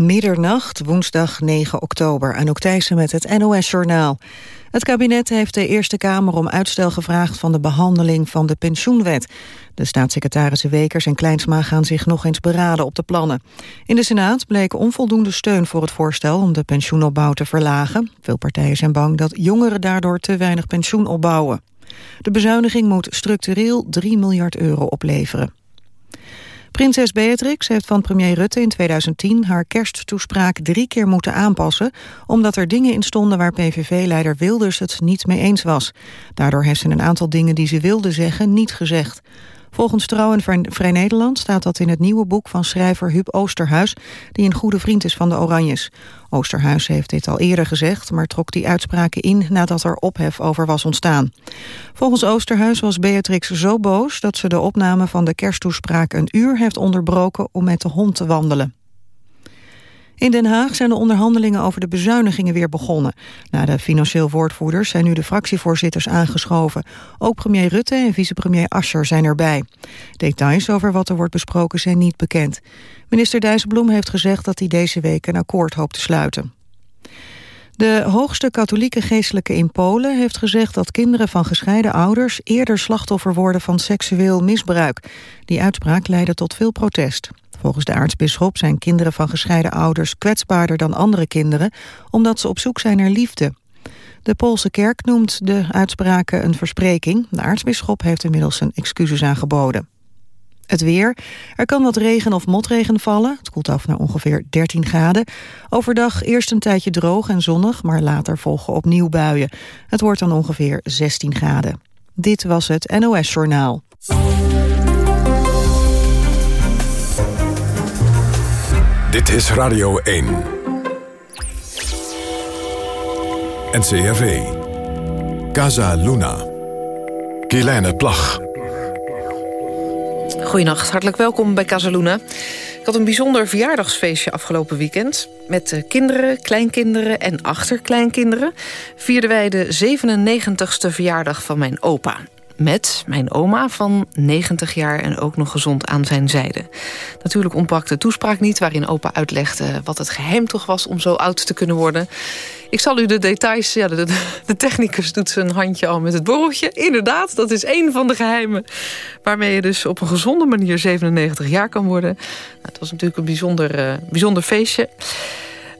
Middernacht, woensdag 9 oktober. Anouk Thijssen met het NOS-journaal. Het kabinet heeft de Eerste Kamer om uitstel gevraagd... van de behandeling van de pensioenwet. De staatssecretarissen Wekers en Kleinsma gaan zich nog eens beraden op de plannen. In de Senaat bleek onvoldoende steun voor het voorstel... om de pensioenopbouw te verlagen. Veel partijen zijn bang dat jongeren daardoor te weinig pensioen opbouwen. De bezuiniging moet structureel 3 miljard euro opleveren. Prinses Beatrix heeft van premier Rutte in 2010 haar kersttoespraak drie keer moeten aanpassen, omdat er dingen in stonden waar PVV-leider Wilders het niet mee eens was. Daardoor heeft ze een aantal dingen die ze wilde zeggen niet gezegd. Volgens Trouw en Vrij Nederland staat dat in het nieuwe boek van schrijver Huub Oosterhuis, die een goede vriend is van de Oranjes. Oosterhuis heeft dit al eerder gezegd, maar trok die uitspraken in nadat er ophef over was ontstaan. Volgens Oosterhuis was Beatrix zo boos dat ze de opname van de kersttoespraak een uur heeft onderbroken om met de hond te wandelen. In Den Haag zijn de onderhandelingen over de bezuinigingen weer begonnen. Na de financieel woordvoerders zijn nu de fractievoorzitters aangeschoven. Ook premier Rutte en vicepremier Ascher zijn erbij. Details over wat er wordt besproken zijn niet bekend. Minister Dijsselbloem heeft gezegd dat hij deze week een akkoord hoopt te sluiten. De hoogste katholieke geestelijke in Polen heeft gezegd dat kinderen van gescheiden ouders eerder slachtoffer worden van seksueel misbruik. Die uitspraak leidde tot veel protest. Volgens de aartsbisschop zijn kinderen van gescheiden ouders kwetsbaarder dan andere kinderen, omdat ze op zoek zijn naar liefde. De Poolse kerk noemt de uitspraken een verspreking. De aartsbisschop heeft inmiddels zijn excuses aangeboden. Het weer. Er kan wat regen of motregen vallen. Het koelt af naar ongeveer 13 graden. Overdag eerst een tijdje droog en zonnig, maar later volgen opnieuw buien. Het wordt dan ongeveer 16 graden. Dit was het NOS Journaal. Dit is Radio 1. NCRV. Casa Luna. Kielijne Plag. Goedenacht, hartelijk welkom bij Casaluna. Ik had een bijzonder verjaardagsfeestje afgelopen weekend. Met kinderen, kleinkinderen en achterkleinkinderen... vierden wij de 97ste verjaardag van mijn opa met mijn oma van 90 jaar en ook nog gezond aan zijn zijde. Natuurlijk ontbrak de toespraak niet waarin opa uitlegde wat het geheim toch was om zo oud te kunnen worden. Ik zal u de details... Ja, de, de, technicus doet zijn handje al met het borreltje. Inderdaad, dat is één van de geheimen... waarmee je dus op een gezonde manier 97 jaar kan worden. Nou, het was natuurlijk een bijzonder, uh, bijzonder feestje.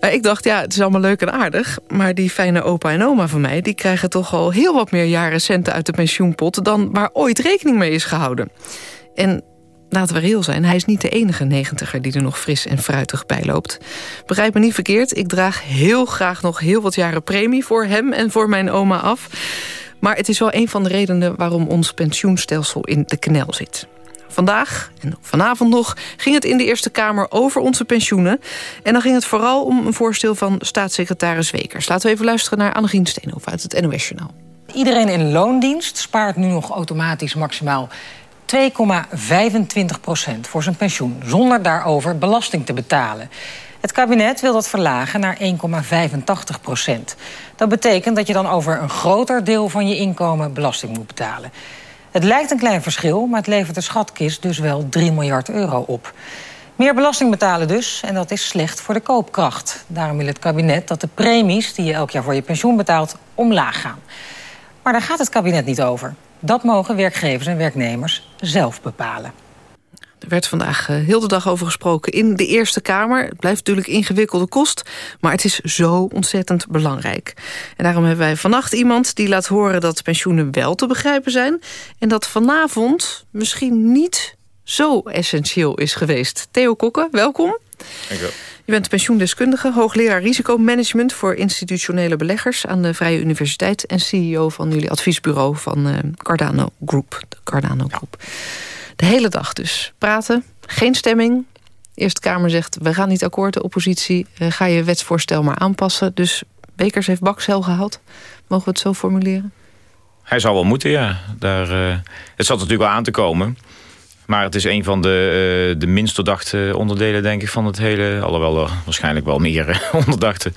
Uh, ik dacht, ja, het is allemaal leuk en aardig... maar die fijne opa en oma van mij... die krijgen toch al heel wat meer jaren centen uit de pensioenpot... dan waar ooit rekening mee is gehouden. En laten we reëel zijn, hij is niet de enige negentiger... die er nog fris en fruitig bij loopt. Begrijp me niet verkeerd, ik draag heel graag nog heel wat jaren premie... voor hem en voor mijn oma af. Maar het is wel een van de redenen waarom ons pensioenstelsel in de knel zit. Vandaag en vanavond nog ging het in de Eerste Kamer over onze pensioenen. En dan ging het vooral om een voorstel van staatssecretaris Wekers. Laten we even luisteren naar Annegien Steenhoff uit het NOS Journaal. Iedereen in loondienst spaart nu nog automatisch maximaal 2,25 procent voor zijn pensioen... zonder daarover belasting te betalen. Het kabinet wil dat verlagen naar 1,85 procent. Dat betekent dat je dan over een groter deel van je inkomen belasting moet betalen. Het lijkt een klein verschil, maar het levert de schatkist dus wel 3 miljard euro op. Meer belasting betalen dus, en dat is slecht voor de koopkracht. Daarom wil het kabinet dat de premies die je elk jaar voor je pensioen betaalt omlaag gaan. Maar daar gaat het kabinet niet over. Dat mogen werkgevers en werknemers zelf bepalen. Er werd vandaag uh, heel de dag over gesproken in de Eerste Kamer. Het blijft natuurlijk ingewikkelde kost, maar het is zo ontzettend belangrijk. En daarom hebben wij vannacht iemand die laat horen dat pensioenen wel te begrijpen zijn... en dat vanavond misschien niet zo essentieel is geweest. Theo Kokke, welkom. Dank wel. Je bent pensioendeskundige, hoogleraar risicomanagement... voor institutionele beleggers aan de Vrije Universiteit... en CEO van jullie adviesbureau van uh, Cardano Group. De Cardano Group. De hele dag dus. Praten, geen stemming. Eerste Kamer zegt, we gaan niet akkoord, de oppositie. Uh, ga je wetsvoorstel maar aanpassen. Dus Bekers heeft Baksel gehaald. Mogen we het zo formuleren? Hij zal wel moeten, ja. Daar, uh, het zat natuurlijk wel aan te komen. Maar het is een van de, uh, de minst doordachte onderdelen, denk ik, van het hele... alhoewel er waarschijnlijk wel meer onderdachte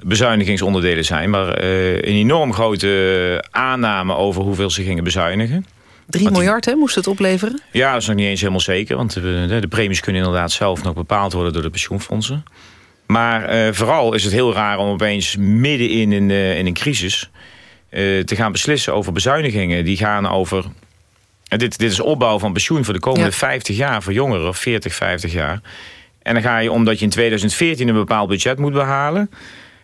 bezuinigingsonderdelen zijn. Maar een enorm grote aanname over hoeveel ze gingen bezuinigen. 3 miljard hè, moest het opleveren? Ja, dat is nog niet eens helemaal zeker. Want de, de, premies kunnen inderdaad zelf nog bepaald worden door de pensioenfondsen. Maar vooral is het heel raar om opeens midden in een, in een crisis... te gaan beslissen over bezuinigingen. Die gaan over... dit, dit is opbouw van pensioen voor de komende 50 jaar... voor jongeren, 40, 50 jaar. En dan ga je, omdat je in 2014 een bepaald budget moet behalen...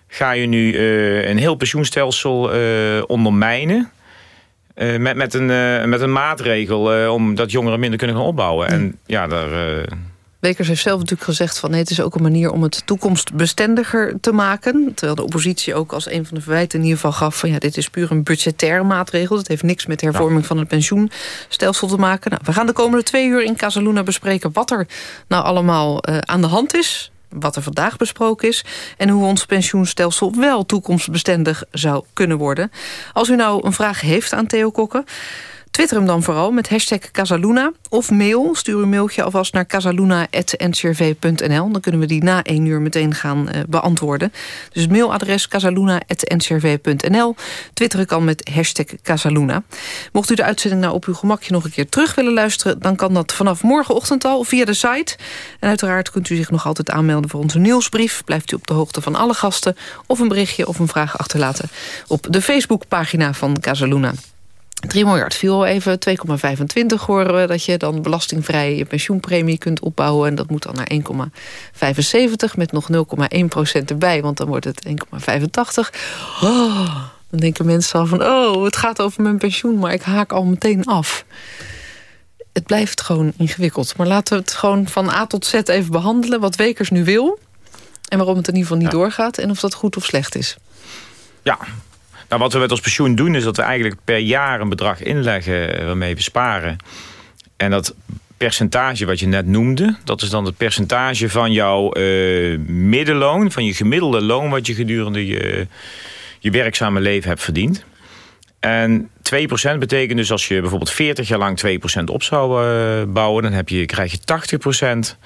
ga je nu een heel pensioenstelsel ondermijnen... Uh, met, met, een, uh, met een maatregel uh, om dat jongeren minder kunnen gaan opbouwen. En ja, daar... Wekers heeft zelf natuurlijk gezegd van nee, het is ook een manier om het toekomstbestendiger te maken. Terwijl de oppositie ook als een van de verwijten in ieder geval gaf van ja, dit is puur een budgettaire maatregel. Het heeft niks met hervorming van het pensioenstelsel te maken. Nou, we gaan de komende twee uur in Casaluna bespreken wat er nou allemaal aan de hand is wat er vandaag besproken is... en hoe ons pensioenstelsel wel toekomstbestendig zou kunnen worden. Als u nou een vraag heeft aan Theo Kokken... Twitter hem dan vooral met hashtag Casaluna. Of mail, stuur uw mailtje alvast naar casaluna.ncrv.nl. Dan kunnen we die na één uur meteen gaan uh, beantwoorden. Dus het mailadres casaluna.ncrv.nl. Twitteren kan met hashtag Casaluna. Mocht u de uitzending nou op uw gemakje nog een keer terug willen luisteren... dan kan dat vanaf morgenochtend al via de site. En uiteraard kunt u zich nog altijd aanmelden voor onze nieuwsbrief. Blijft u op de hoogte van alle gasten. Of een berichtje of een vraag achterlaten op de Facebookpagina van Casaluna. 3 miljard viel al even, 2,25 horen we... dat je dan belastingvrij je pensioenpremie kunt opbouwen... en dat moet dan naar 1,75 met nog 0,1 procent erbij... want dan wordt het 1,85. Oh, dan denken mensen al van... oh, het gaat over mijn pensioen, maar ik haak al meteen af. Het blijft gewoon ingewikkeld. Maar laten we het gewoon van A tot Z even behandelen... wat Wekers nu wil en waarom het in ieder geval niet doorgaat... en of dat goed of slecht is. Ja, nou, wat we met ons pensioen doen is dat we eigenlijk per jaar een bedrag inleggen eh, waarmee we sparen. En dat percentage wat je net noemde, dat is dan het percentage van jouw uh, middenloon, van je gemiddelde loon wat je gedurende je, je werkzame leven hebt verdiend. En 2% betekent dus als je bijvoorbeeld 40 jaar lang 2% op zou uh, bouwen, dan heb je, krijg je 80%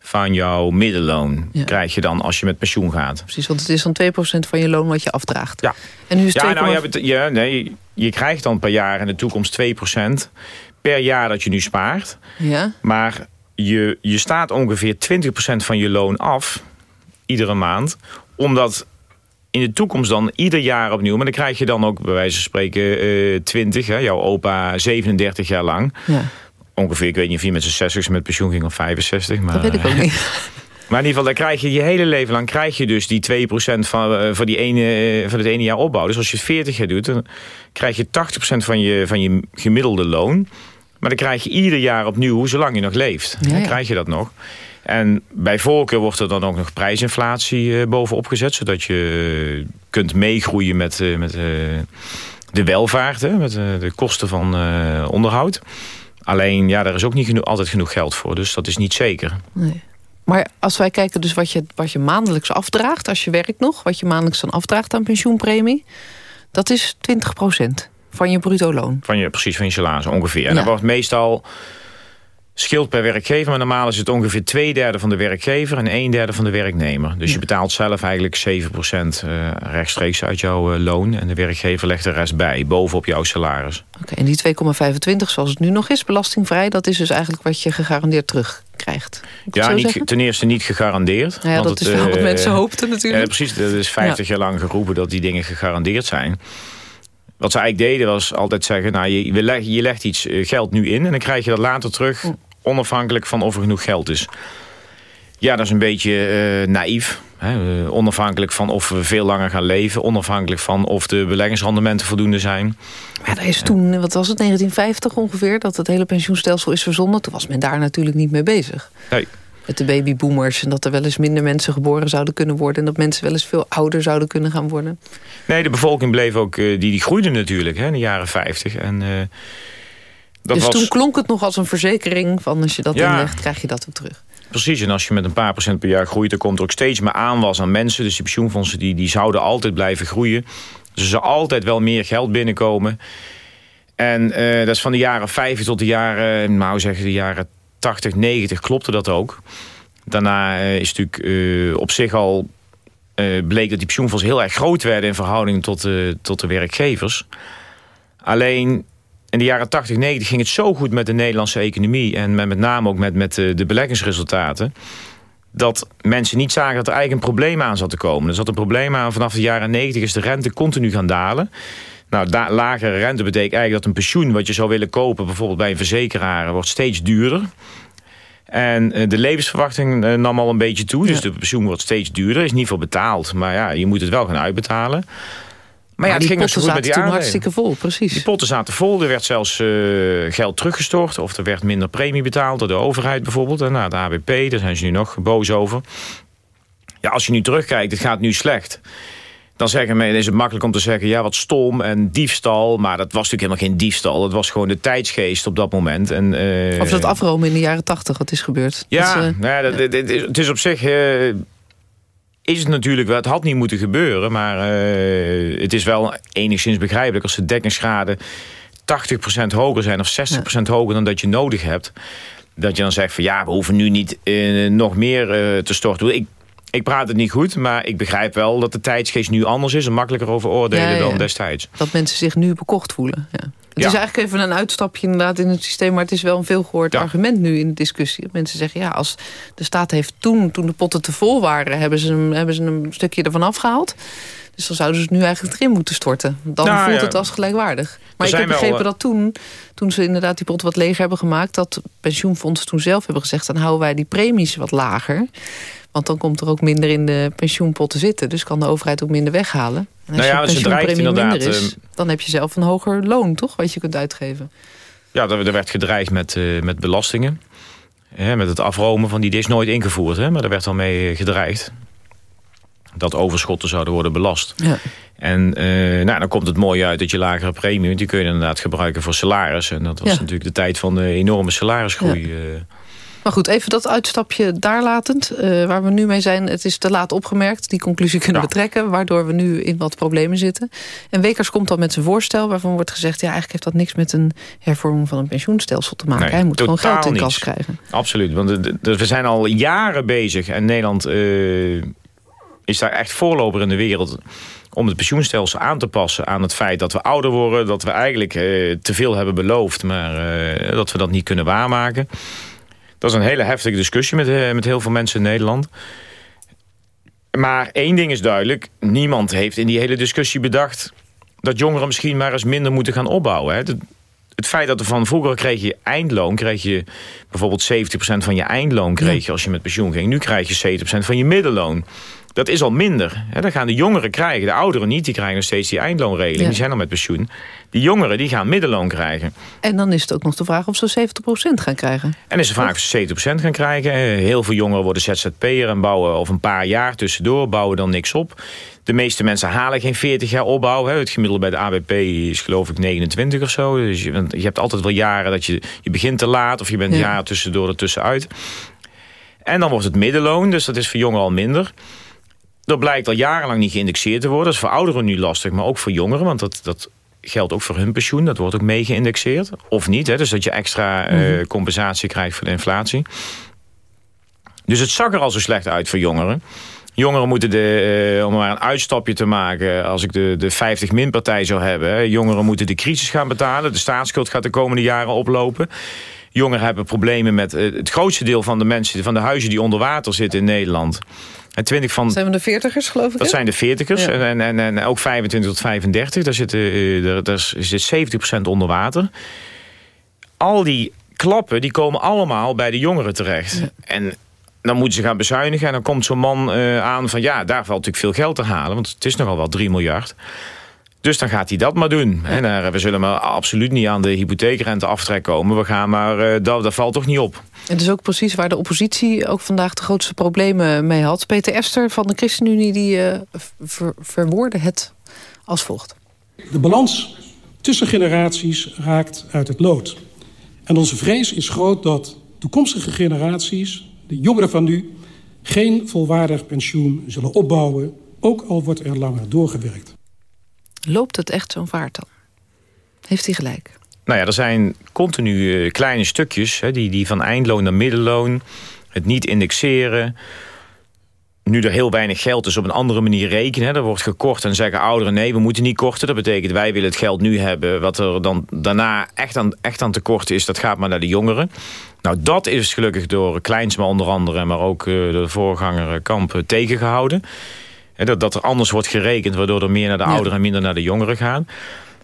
van jouw middenloon krijg je dan als je met pensioen gaat. Precies, want het is dan 2% van je loon wat je afdraagt. Ja, en nu is ja, nou, je, hebt, ja, nee, je krijgt dan per jaar in de toekomst 2% per jaar dat je nu spaart. Ja. Maar je, je staat ongeveer 20% van je loon af, iedere maand. Omdat in de toekomst dan ieder jaar opnieuw... maar dan krijg je dan ook bij wijze van spreken uh, eh, 20, hè, jouw opa 37 jaar lang... Ja ongeveer, ik weet niet of je met z'n 60 met pensioen ging of 65. Maar, dat weet ik ook niet. Maar in ieder geval, dan krijg je je hele leven lang krijg je dus die 2% van, uh, van, die ene, uh, van het ene jaar opbouw. Dus als je 40 jaar doet, dan krijg je 80% van je, van je gemiddelde loon. Maar dan krijg je ieder jaar opnieuw, zolang je nog leeft. Dan krijg je dat nog. En bij voorkeur wordt er dan ook nog prijsinflatie uh, bovenop gezet. Zodat je kunt meegroeien met, met de welvaart, hè, met de kosten van onderhoud. Alleen, ja, daar is ook niet genoeg, altijd genoeg geld voor. Dus dat is niet zeker. Nee. Maar als wij kijken dus wat je, wat je maandelijks afdraagt... als je werkt nog, wat je maandelijks dan afdraagt aan pensioenpremie... dat is 20% van je bruto loon. Van je, precies, van je salaris ongeveer. En dat wordt meestal scheelt per werkgever. Maar normaal is het ongeveer twee derde van de werkgever en een derde van de werknemer. Dus je betaalt zelf eigenlijk 7% uh, rechtstreeks uit jouw uh, loon. En de werkgever legt de rest bij, bovenop jouw salaris. Oké, en die 2,25 zoals het nu nog is, belastingvrij... dat is dus eigenlijk wat je gegarandeerd terugkrijgt. Ja, niet, ten eerste niet gegarandeerd. Nou ja, dat is wel wat uh, mensen hoopten natuurlijk. precies, dat is 50 jaar lang geroepen dat die dingen gegarandeerd zijn. Wat ze eigenlijk deden was altijd zeggen... Nou, je, je legt iets eh, geld nu in en dan krijg je dat later terug... onafhankelijk van of er genoeg geld is. Ja, dat is een beetje uh, naïef. Hè? Eh, onafhankelijk van of we veel langer gaan leven. Onafhankelijk van of de beleggingsrendementen voldoende zijn. Ja, dat is toen, wat was het, 1950 ongeveer... dat het hele pensioenstelsel is verzonnen. Toen was men daar natuurlijk niet mee bezig. Nee met de babyboomers. En dat er wel eens minder mensen geboren zouden kunnen worden. En dat mensen wel eens veel ouder zouden kunnen gaan worden. Nee, de bevolking bleef ook, eh, die, die groeide natuurlijk hè, in de jaren 50. En, dat dus toen klonk het nog als een verzekering van als je dat ja. inlegt, krijg je dat ook terug. Precies, en als je met een paar procent per jaar groeit... dan komt er ook steeds meer aanwas aan mensen. Dus die pensioenfondsen die, die zouden altijd blijven groeien. Dus er zou altijd wel meer geld binnenkomen. En uh, dat is van de jaren 50 tot de jaren, nou zeggen de jaren 80, 90 klopte dat ook. Daarna uh, is natuurlijk uh, op zich al bleek dat die pensioenfondsen heel erg groot werden in verhouding tot, tot de werkgevers. Alleen in de jaren 80, 90 ging het zo goed met de Nederlandse economie en met, met name ook met, met de beleggingsresultaten dat mensen niet zagen dat er eigenlijk een probleem aan zat te komen. Er zat een probleem aan vanaf de jaren 90 is de rente continu gaan dalen. Nou, lagere rente betekent eigenlijk dat een pensioen wat je zou willen kopen... bijvoorbeeld bij een verzekeraar, wordt steeds duurder. En eh, de levensverwachting eh, nam al een beetje toe. Dus de pensioen wordt steeds duurder. Is niet veel betaald. Maar ja, je moet het wel gaan uitbetalen. Maar, ja, het ging goed met die toen hartstikke vol, precies. Die potten zaten vol. Er werd zelfs uh, geld teruggestort. Of er werd minder premie betaald door de overheid bijvoorbeeld. En nou, de ABP, daar zijn ze nu nog boos over. Ja, als je nu terugkijkt, het gaat nu slecht dan zeggen mensen, is het makkelijk om te zeggen... ja, wat stom en diefstal. Maar dat was natuurlijk helemaal geen diefstal. Dat was gewoon de tijdsgeest op dat moment. En, uh, of dat afromen in de jaren tachtig, wat is gebeurd. Ja, dat is, uh, nou ja dat, het is op zich... Is het natuurlijk wel, het had niet moeten gebeuren... maar het is wel enigszins begrijpelijk... als de dekkingsgraden 80% hoger zijn of 60% hoger dan dat je nodig hebt... dat je dan zegt van ja, we hoeven nu niet nog meer te storten. Ik ik praat het niet goed, maar ik begrijp wel dat de tijdsgeest nu anders is... en makkelijker over oordelen dan destijds. Dat mensen zich nu bekocht voelen. Ja. Het is eigenlijk even een uitstapje inderdaad in het systeem... maar het is wel een veelgehoord argument nu in de discussie. Mensen zeggen, ja, als de staat heeft toen, toen de potten te vol waren... hebben ze, hem, hebben ze een stukje ervan afgehaald. Dus dan zouden ze het nu eigenlijk erin moeten storten. Dan nou, voelt het als gelijkwaardig. Maar ik heb begrepen eh, dat toen, toen ze inderdaad die pot wat leger hebben gemaakt... dat pensioenfondsen toen zelf hebben gezegd... dan houden wij die premies wat lager... Want dan komt er ook minder in de pensioenpot te zitten. Dus kan de overheid ook minder weghalen. En als nou ja, je dreigt inderdaad. Is, ehm, dan heb je zelf een hoger loon, toch? Wat je kunt uitgeven. Ja, er werd gedreigd met, uh, met belastingen. Hè, met het afromen van die, die is nooit ingevoerd. Hè, maar daar werd al mee gedreigd. Dat overschotten zouden worden belast. Ja. En uh, nou, dan komt het mooi uit dat je lagere premie... want die kun je inderdaad gebruiken voor salaris. En dat was natuurlijk de tijd van de enorme salarisgroei... Ja. Uh, maar goed, even dat uitstapje daar latend. Uh, waar we nu mee zijn, het is te laat opgemerkt. Die conclusie kunnen we trekken, waardoor we nu in wat problemen zitten. En Wekers komt dan met zijn voorstel waarvan wordt gezegd... ja, eigenlijk heeft dat niks met een hervorming van een pensioenstelsel te maken. Hij moet gewoon geld in kas krijgen. Absoluut, want we zijn al jaren bezig. En Nederland uh, is daar echt voorloper in de wereld om het pensioenstelsel aan te passen aan het feit dat we ouder worden. Dat we eigenlijk uh, te veel hebben beloofd, maar uh, dat we dat niet kunnen waarmaken. Dat is een hele heftige discussie met, eh, met heel veel mensen in Nederland. Maar één ding is duidelijk. Niemand heeft in die hele discussie bedacht... dat jongeren misschien maar eens minder moeten gaan opbouwen. Hè. Het, feit dat er van vroeger kreeg je eindloon... kreeg je bijvoorbeeld 70% van je eindloon kreeg je als je met pensioen ging. Nu krijg je 70% van je middenloon. Dat is al minder. Dat gaan de jongeren krijgen. De ouderen niet, die krijgen nog steeds die eindloonregeling. Die zijn al met pensioen. Die jongeren die gaan middenloon krijgen. En dan is het ook nog de vraag of ze 70% gaan krijgen. En is de vraag of ze 70% gaan krijgen. Heel veel jongeren worden ZZP'er en bouwen of een paar jaar tussendoor. Bouwen dan niks op. De meeste mensen halen geen 40 jaar opbouw. Het gemiddelde bij de ABP is geloof ik 29 of zo. Dus je, je hebt altijd wel jaren dat je, je begint te laat... of je bent ja. jaar tussendoor ertussenuit. En dan wordt het middenloon, dus dat is voor jongeren al minder... Dat blijkt al jarenlang niet geïndexeerd te worden. Dat is voor ouderen nu lastig, maar ook voor jongeren. Want dat, dat geldt ook voor hun pensioen. Dat wordt ook mee geïndexeerd. Of niet, hè? dus dat je extra eh, mhm. compensatie krijgt voor de inflatie. Dus het zag er al zo slecht uit voor jongeren. Jongeren moeten, de, uh, om maar een uitstapje te maken... als ik de, de 50-min-partij zou hebben... Hè, jongeren moeten de crisis gaan betalen. De staatsschuld gaat de komende jaren oplopen. Jongeren hebben problemen met uh, het grootste deel van de mensen... van de huizen die onder water zitten in Nederland... En 20 van, zijn we de veertigers, geloof ik? Dat zijn de veertigers. En, en, en ook 25 tot 35. Daar, zit, uh, daar, daar zit 70% onder water. Al die klappen die komen allemaal bij de jongeren terecht. En dan moeten ze gaan bezuinigen. En dan komt zo'n man uh, aan van ja, daar valt natuurlijk veel geld te halen. Want het is nogal wel 3 miljard. Dus dan gaat hij dat maar doen. En, we zullen maar absoluut niet aan de hypotheekrente aftrek komen. We gaan maar, uh, dat, dat valt toch niet op. En dat is ook precies waar de oppositie ook vandaag de grootste problemen mee had. Peter Ester van de ChristenUnie die uh, ver, verwoordde het als volgt. De balans tussen generaties raakt uit het lood. En onze vrees is groot dat toekomstige generaties, de jongeren van nu... geen volwaardig pensioen zullen opbouwen, ook al wordt er langer doorgewerkt. Loopt het echt zo'n vaart dan? Heeft hij gelijk? Nou ja, er zijn continu eh, kleine stukjes... Hè, die, die van eindloon naar middenloon, het niet indexeren nu er heel weinig geld is op een andere manier rekenen. Hè. Er wordt gekort en zeggen ouderen nee, we moeten niet korten. Dat betekent wij willen het geld nu hebben. Wat er dan daarna echt aan, echt aan tekort is, dat gaat maar naar de jongeren. Nou, dat is gelukkig door Kleinsma onder andere... maar ook door de voorganger Kamp tegengehouden. Dat, dat er anders wordt gerekend... waardoor er meer naar de ouderen en minder naar de jongeren gaan.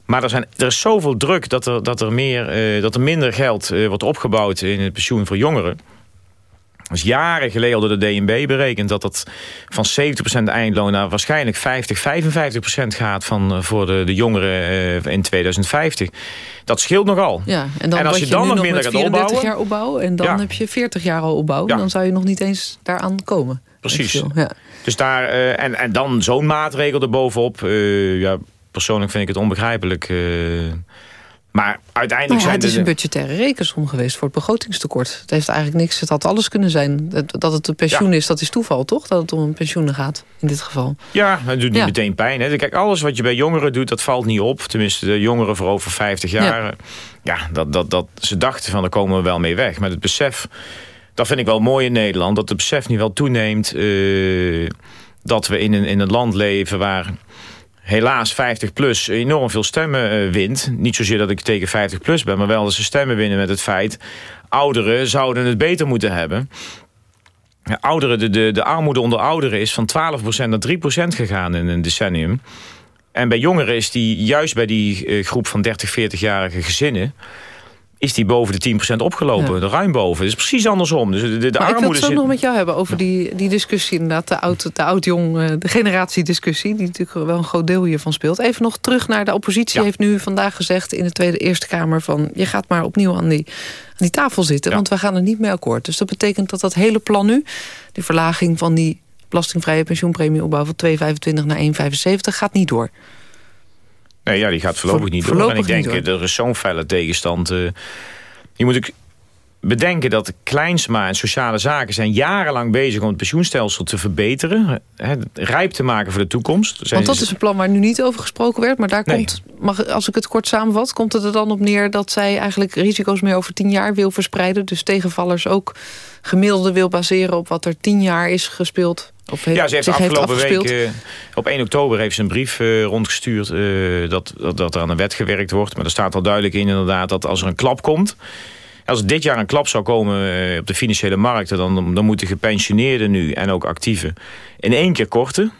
Maar er, zijn, er is zoveel druk dat er, dat er, meer, dat er minder geld wordt opgebouwd... in het pensioen voor jongeren. Dat is jaren geleden door de DNB berekend dat dat van 70% eindloon naar waarschijnlijk 50, 55% gaat van, eh, voor de, de jongeren uh, in 2050. Dat scheelt nogal. Ja, en, dan en als je, dan nog minder gaat opbouwen... jaar opbouwen en dan heb je 40 jaar al opbouwen. Dan zou je nog niet eens daaraan komen. Precies. Ja. Dus daar, uh, en, en dan zo'n maatregel erbovenop. Uh, ja, persoonlijk vind ik het onbegrijpelijk... Maar uiteindelijk zijn het is een budgettaire rekensom geweest voor het begrotingstekort. Het heeft eigenlijk niks, het had alles kunnen zijn. Dat het een pensioen is, dat is toeval, toch? Dat het om een pensioen gaat, in dit geval. Ja, het doet niet meteen pijn. Hè? Kijk, alles wat je bij jongeren doet, dat valt niet op. Tenminste, de jongeren voor over 50 jaar. Ja, ja dat, dat, dat, ze dachten van, daar komen we wel mee weg. Maar het besef, dat vind ik wel mooi in Nederland... dat het besef nu wel toeneemt... Uh, dat we in een, in een land leven waar helaas 50 plus enorm veel stemmen uh, wint. Niet zozeer dat ik tegen 50 plus ben, maar wel dat ze stemmen winnen met het feit... ouderen zouden het beter moeten hebben. Ouderen, de, de, de armoede onder ouderen is van 12% naar 3% gegaan in een decennium. En bij jongeren is die juist bij die uh, groep van 30, 40-jarige gezinnen is die boven de 10% opgelopen. De ruim boven. Het is precies andersom. Dus de, de, de maar armoede ik wil het zo nog met jou hebben over die, die discussie. Inderdaad, de oud-jong, de, oud -jong, de generatiediscussie. Die natuurlijk wel een groot deel hiervan speelt. Even nog terug naar de oppositie. Heeft nu vandaag gezegd in de Tweede Eerste Kamer... van je gaat maar opnieuw aan die, aan die tafel zitten. Want we gaan er niet mee akkoord. Dus dat betekent dat dat hele plan nu... die verlaging van die belastingvrije pensioenpremieopbouw... van 2,25 naar 1,75 gaat niet door. Nee, ja, die gaat voorlopig niet door. En ik denk, er is zo'n felle tegenstand. Uh, je moet ook bedenken dat Kleinsma en sociale zaken... zijn jarenlang bezig om het pensioenstelsel te verbeteren. Hè, rijp te maken voor de toekomst. Want dat is een plan waar nu niet over gesproken werd. Maar daar komt, mag, als ik het kort samenvat... komt het er dan op neer dat zij eigenlijk risico's meer over tien jaar wil verspreiden. Dus tegenvallers ook gemiddelde wil baseren op wat er tien jaar is gespeeld of ja, ze heeft afgelopen week, uh, op 1 oktober heeft ze een brief uh, rondgestuurd... Uh, dat, dat, dat er aan een wet gewerkt wordt. Maar er staat al duidelijk in inderdaad dat als er een klap komt... Als dit jaar een klap zou komen op de financiële markten... Dan, dan moeten gepensioneerden nu en ook actieven in één keer korten.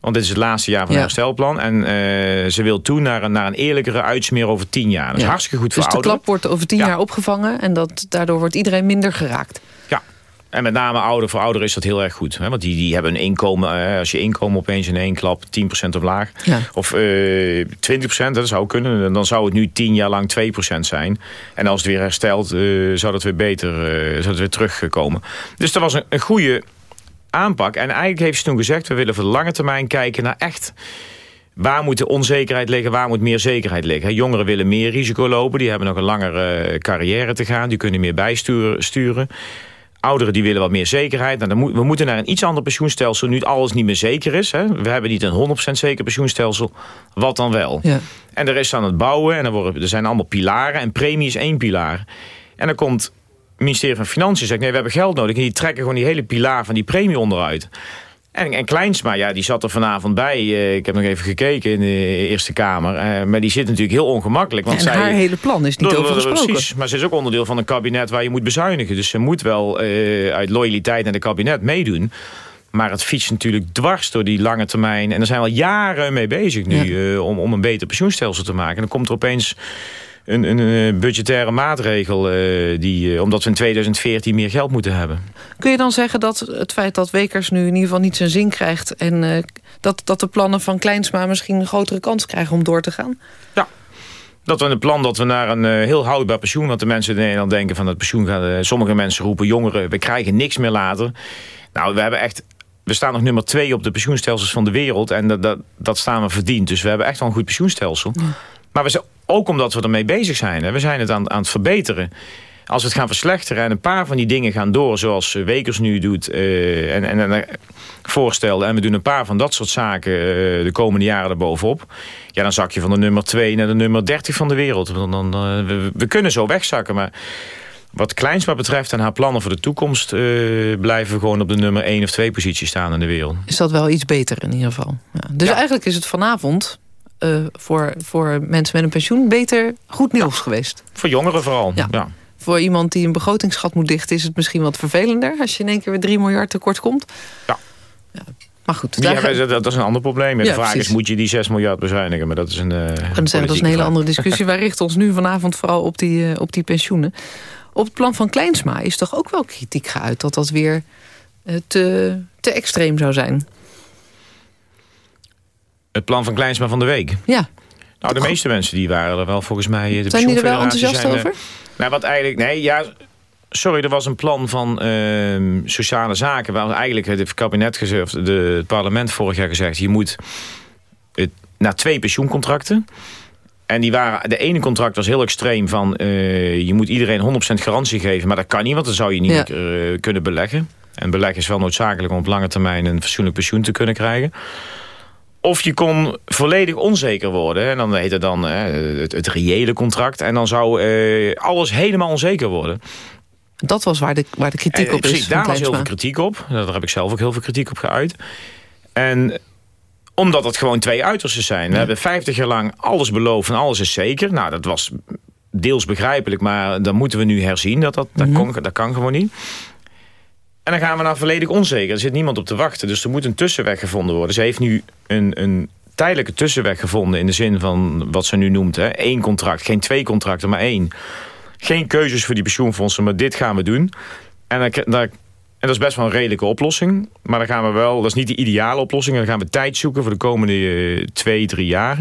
Want dit is het laatste jaar van het herstelplan. En ze wil toe naar een, naar een eerlijkere uitsmeer over tien jaar. Dat is hartstikke goed dus voor Dus de klap wordt over tien jaar opgevangen... en dat, daardoor wordt iedereen minder geraakt. En met name ouder, voor ouderen is dat heel erg goed. Hè? Want die, die hebben een inkomen, eh, als je inkomen opeens in één klap 10% omlaag. Ja. Of uh, eh, 20%, dat zou kunnen. Dan zou het nu 10 jaar lang 2% zijn. En als het weer herstelt, uh, zou dat weer beter, zou het weer terugkomen. Dus dat was een, een goede aanpak. En eigenlijk heeft ze toen gezegd, we willen voor de lange termijn kijken naar echt... Waar moet de onzekerheid liggen? Waar moet meer zekerheid liggen? Jongeren willen meer risico lopen. Die hebben nog een langere carrière te gaan. Die kunnen meer bijsturen. Ouderen die willen wat meer zekerheid. Nou, we moeten naar een iets ander pensioenstelsel... nu alles niet meer zeker is. Hè. We hebben niet een 100% zeker pensioenstelsel. Wat dan wel? Ja. En er is aan het bouwen. En er, worden, er zijn allemaal pilaren. En premie is één pilaar. En dan komt het ministerie van Financiën zegt... nee, we hebben geld nodig. En die trekken gewoon die hele pilaar van die premie onderuit. En, en Kleinsma, ja, die zat er vanavond bij. Uh, ik heb nog even gekeken in de Eerste Kamer. Uh, maar die zit natuurlijk heel ongemakkelijk. Want en zij, haar hele plan is niet over gesproken. Precies, maar ze is ook onderdeel van een kabinet waar je moet bezuinigen. Dus ze moet wel uh, uit loyaliteit naar de kabinet meedoen. Maar het fietst natuurlijk dwars door die lange termijn. En daar zijn we al jaren mee bezig nu ja. om, om een beter pensioenstelsel te maken. En dan komt er opeens een, een budgettaire maatregel... Uh, die, uh, omdat we in 2014 meer geld moeten hebben. Kun je dan zeggen dat het feit dat Wekers nu in ieder geval niet zijn zin krijgt... en dat, dat de plannen van Kleinsma misschien een grotere kans krijgen om door te gaan? Ja, dat we een plan dat we naar een heel houdbaar pensioen... want de mensen in Nederland denken van het pensioen gaat... sommige mensen roepen, jongeren, we krijgen niks meer later. Nou, we hebben echt we staan nog nummer twee op de pensioenstelsels van de wereld. En dat, dat, dat staan we verdiend. Dus we hebben echt wel een goed pensioenstelsel. Ja. Maar we zijn, ook omdat we ermee bezig zijn. Hè. We zijn het aan, aan het verbeteren. Als we het gaan verslechteren en een paar van die dingen gaan door... zoals Wekers nu doet uh, en, en, en voorstelde... en we doen een paar van dat soort zaken uh, de komende jaren erbovenop... ja, dan zak je van de nummer 2 naar de nummer 30 van de wereld. Dan, dan, uh, we, we, kunnen zo wegzakken, maar... Wat Kleinsma betreft en haar plannen voor de toekomst... blijven we gewoon op de nummer 1 of 2 positie staan in de wereld. Is dat wel iets beter in ieder geval. Ja. Dus ja. eigenlijk is het vanavond uh, voor, voor mensen met een pensioen beter goed nieuws geweest. Voor jongeren vooral, ja. voor iemand die een begrotingsgat moet dichten... is het misschien wat vervelender als je in één keer weer 3 miljard tekort komt. Ja. ja. Maar goed, ja, dat, is een ander probleem. De vraag is, moet je die 6 miljard bezuinigen? Maar dat is een, uh, dat is een hele andere discussie. Wij richten ons nu vanavond vooral op die, uh, op die pensioenen. Op het plan van Kleinsma is toch ook wel kritiek geuit... dat dat weer uh, te, te extreem zou zijn. Het plan van Kleinsma van de week? Ja. Nou, de meeste mensen die waren er wel volgens mij... De zijn die er wel enthousiast zijn, over? Nou, wat eigenlijk... Nee, ja, sorry, er was een plan van uh, sociale zaken... waar eigenlijk het kabinet gezegd, de, het parlement vorig jaar gezegd... je moet het, naar twee pensioencontracten... En die waren, de ene contract was heel extreem van... Uh, je moet iedereen 100% garantie geven. Maar dat kan niet, want dan zou je niet ja. uh, kunnen beleggen. En beleggen is wel noodzakelijk om op lange termijn... een fatsoenlijk pensioen te kunnen krijgen. Of je kon volledig onzeker worden. En dan heet het dan uh, het, het, reële contract. En dan zou alles helemaal onzeker worden. Dat was waar de, waar de kritiek op is. Precies, daar was heel veel kritiek op. Daar heb ik zelf ook heel veel kritiek op geuit. En omdat het gewoon twee uitersten zijn. We hebben 50 jaar lang alles beloofd en alles is zeker. Nou, dat was deels begrijpelijk, maar dan moeten we nu herzien. Dat, dat, dat, mm -hmm. kon, dat kan gewoon niet. En dan gaan we naar volledig onzeker. Er zit niemand op te wachten. Dus er moet een tussenweg gevonden worden. Ze heeft nu een, een tijdelijke tussenweg gevonden... in de zin van wat ze nu noemt. Hè. Eén contract, geen twee contracten, maar één. Geen keuzes voor die pensioenfondsen, maar dit gaan we doen. En en dat is best wel een redelijke oplossing. Maar dan gaan we wel, dat is niet de ideale oplossing. Dan gaan we tijd zoeken voor de komende uh, twee, drie jaar.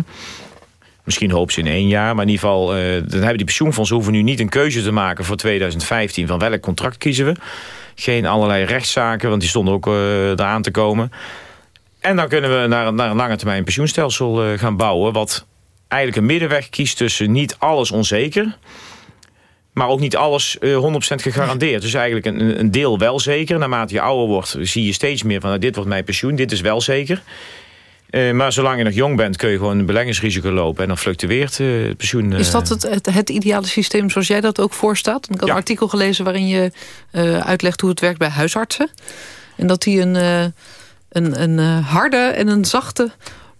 Misschien hoop ze in één jaar. Maar in ieder geval, uh, dan hebben die pensioenfondsen hoeven nu niet een keuze te maken voor 2015. Van welk contract kiezen we. Geen allerlei rechtszaken, want die stonden ook eraan te komen. En dan kunnen we naar, naar een lange termijn pensioenstelsel gaan bouwen. Wat eigenlijk een middenweg kiest tussen niet alles onzeker maar ook niet alles uh, 100% gegarandeerd. Dus eigenlijk een, een, deel wel zeker. Naarmate je ouder wordt zie je steeds meer van... Nou, dit wordt mijn pensioen, dit is wel zeker. Uh, maar zolang je nog jong bent kun je gewoon een beleggingsrisico lopen. En dan fluctueert uh, het pensioen. Is dat het, het, het, ideale systeem zoals jij dat ook voorstaat? Ik had ja. een artikel gelezen waarin je uitlegt hoe het werkt bij huisartsen. En dat die een, een, een harde en een zachte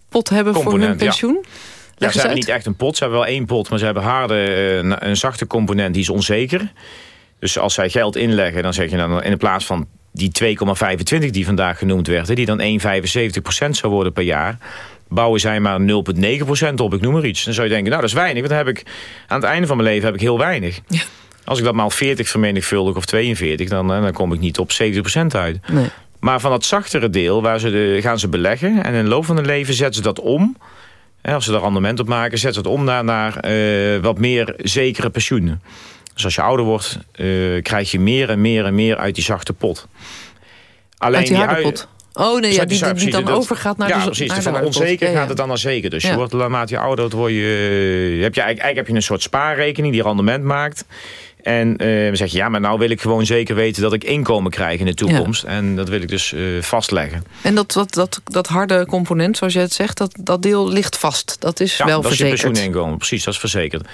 pot hebben Component, voor hun pensioen. Ja. Ja, ze hebben niet echt een pot. Ze hebben wel één pot, maar ze hebben harde, een, een zachte component die is onzeker. Dus als zij geld inleggen, dan zeg je dan in plaats van die 2,25 die vandaag genoemd werd... die dan 1,75% zou worden per jaar... bouwen zij maar 0,9% op, ik noem maar iets. Dan zou je denken, nou dat is weinig. Want dan heb ik, aan het einde van mijn leven heb ik heel weinig. Ja. Als ik dat maal 40 vermenigvuldig of 42... dan, dan kom ik niet op 70% uit. Nee. Maar van dat zachtere deel waar ze de, gaan ze beleggen... en in de loop van hun leven zetten ze dat om als ze er rendement op maken, zet het om naar, naar uh, wat meer zekere pensioenen. Dus als je ouder wordt, uh, krijg je meer en meer en meer uit die zachte pot. Alleen uit die, die harde pot? Oh nee, ja, die, die, die dan dat, overgaat naar ja, de Ja, precies. Van onzeker ja, ja. gaat het dan naar zeker. Dus je wordt, naarmate je ouder wordt, word je, uh, heb je, eigenlijk heb je een soort spaarrekening die rendement maakt. En uh, dan zeg je, ja, maar nou wil ik gewoon zeker weten dat ik inkomen krijg in de toekomst. En dat wil ik dus uh, vastleggen. En dat, dat, dat, dat harde component, zoals je het zegt, dat, dat deel ligt vast. Dat is ja, wel dat verzekerd. is je pensioeninkomen, precies, dat is verzekerd.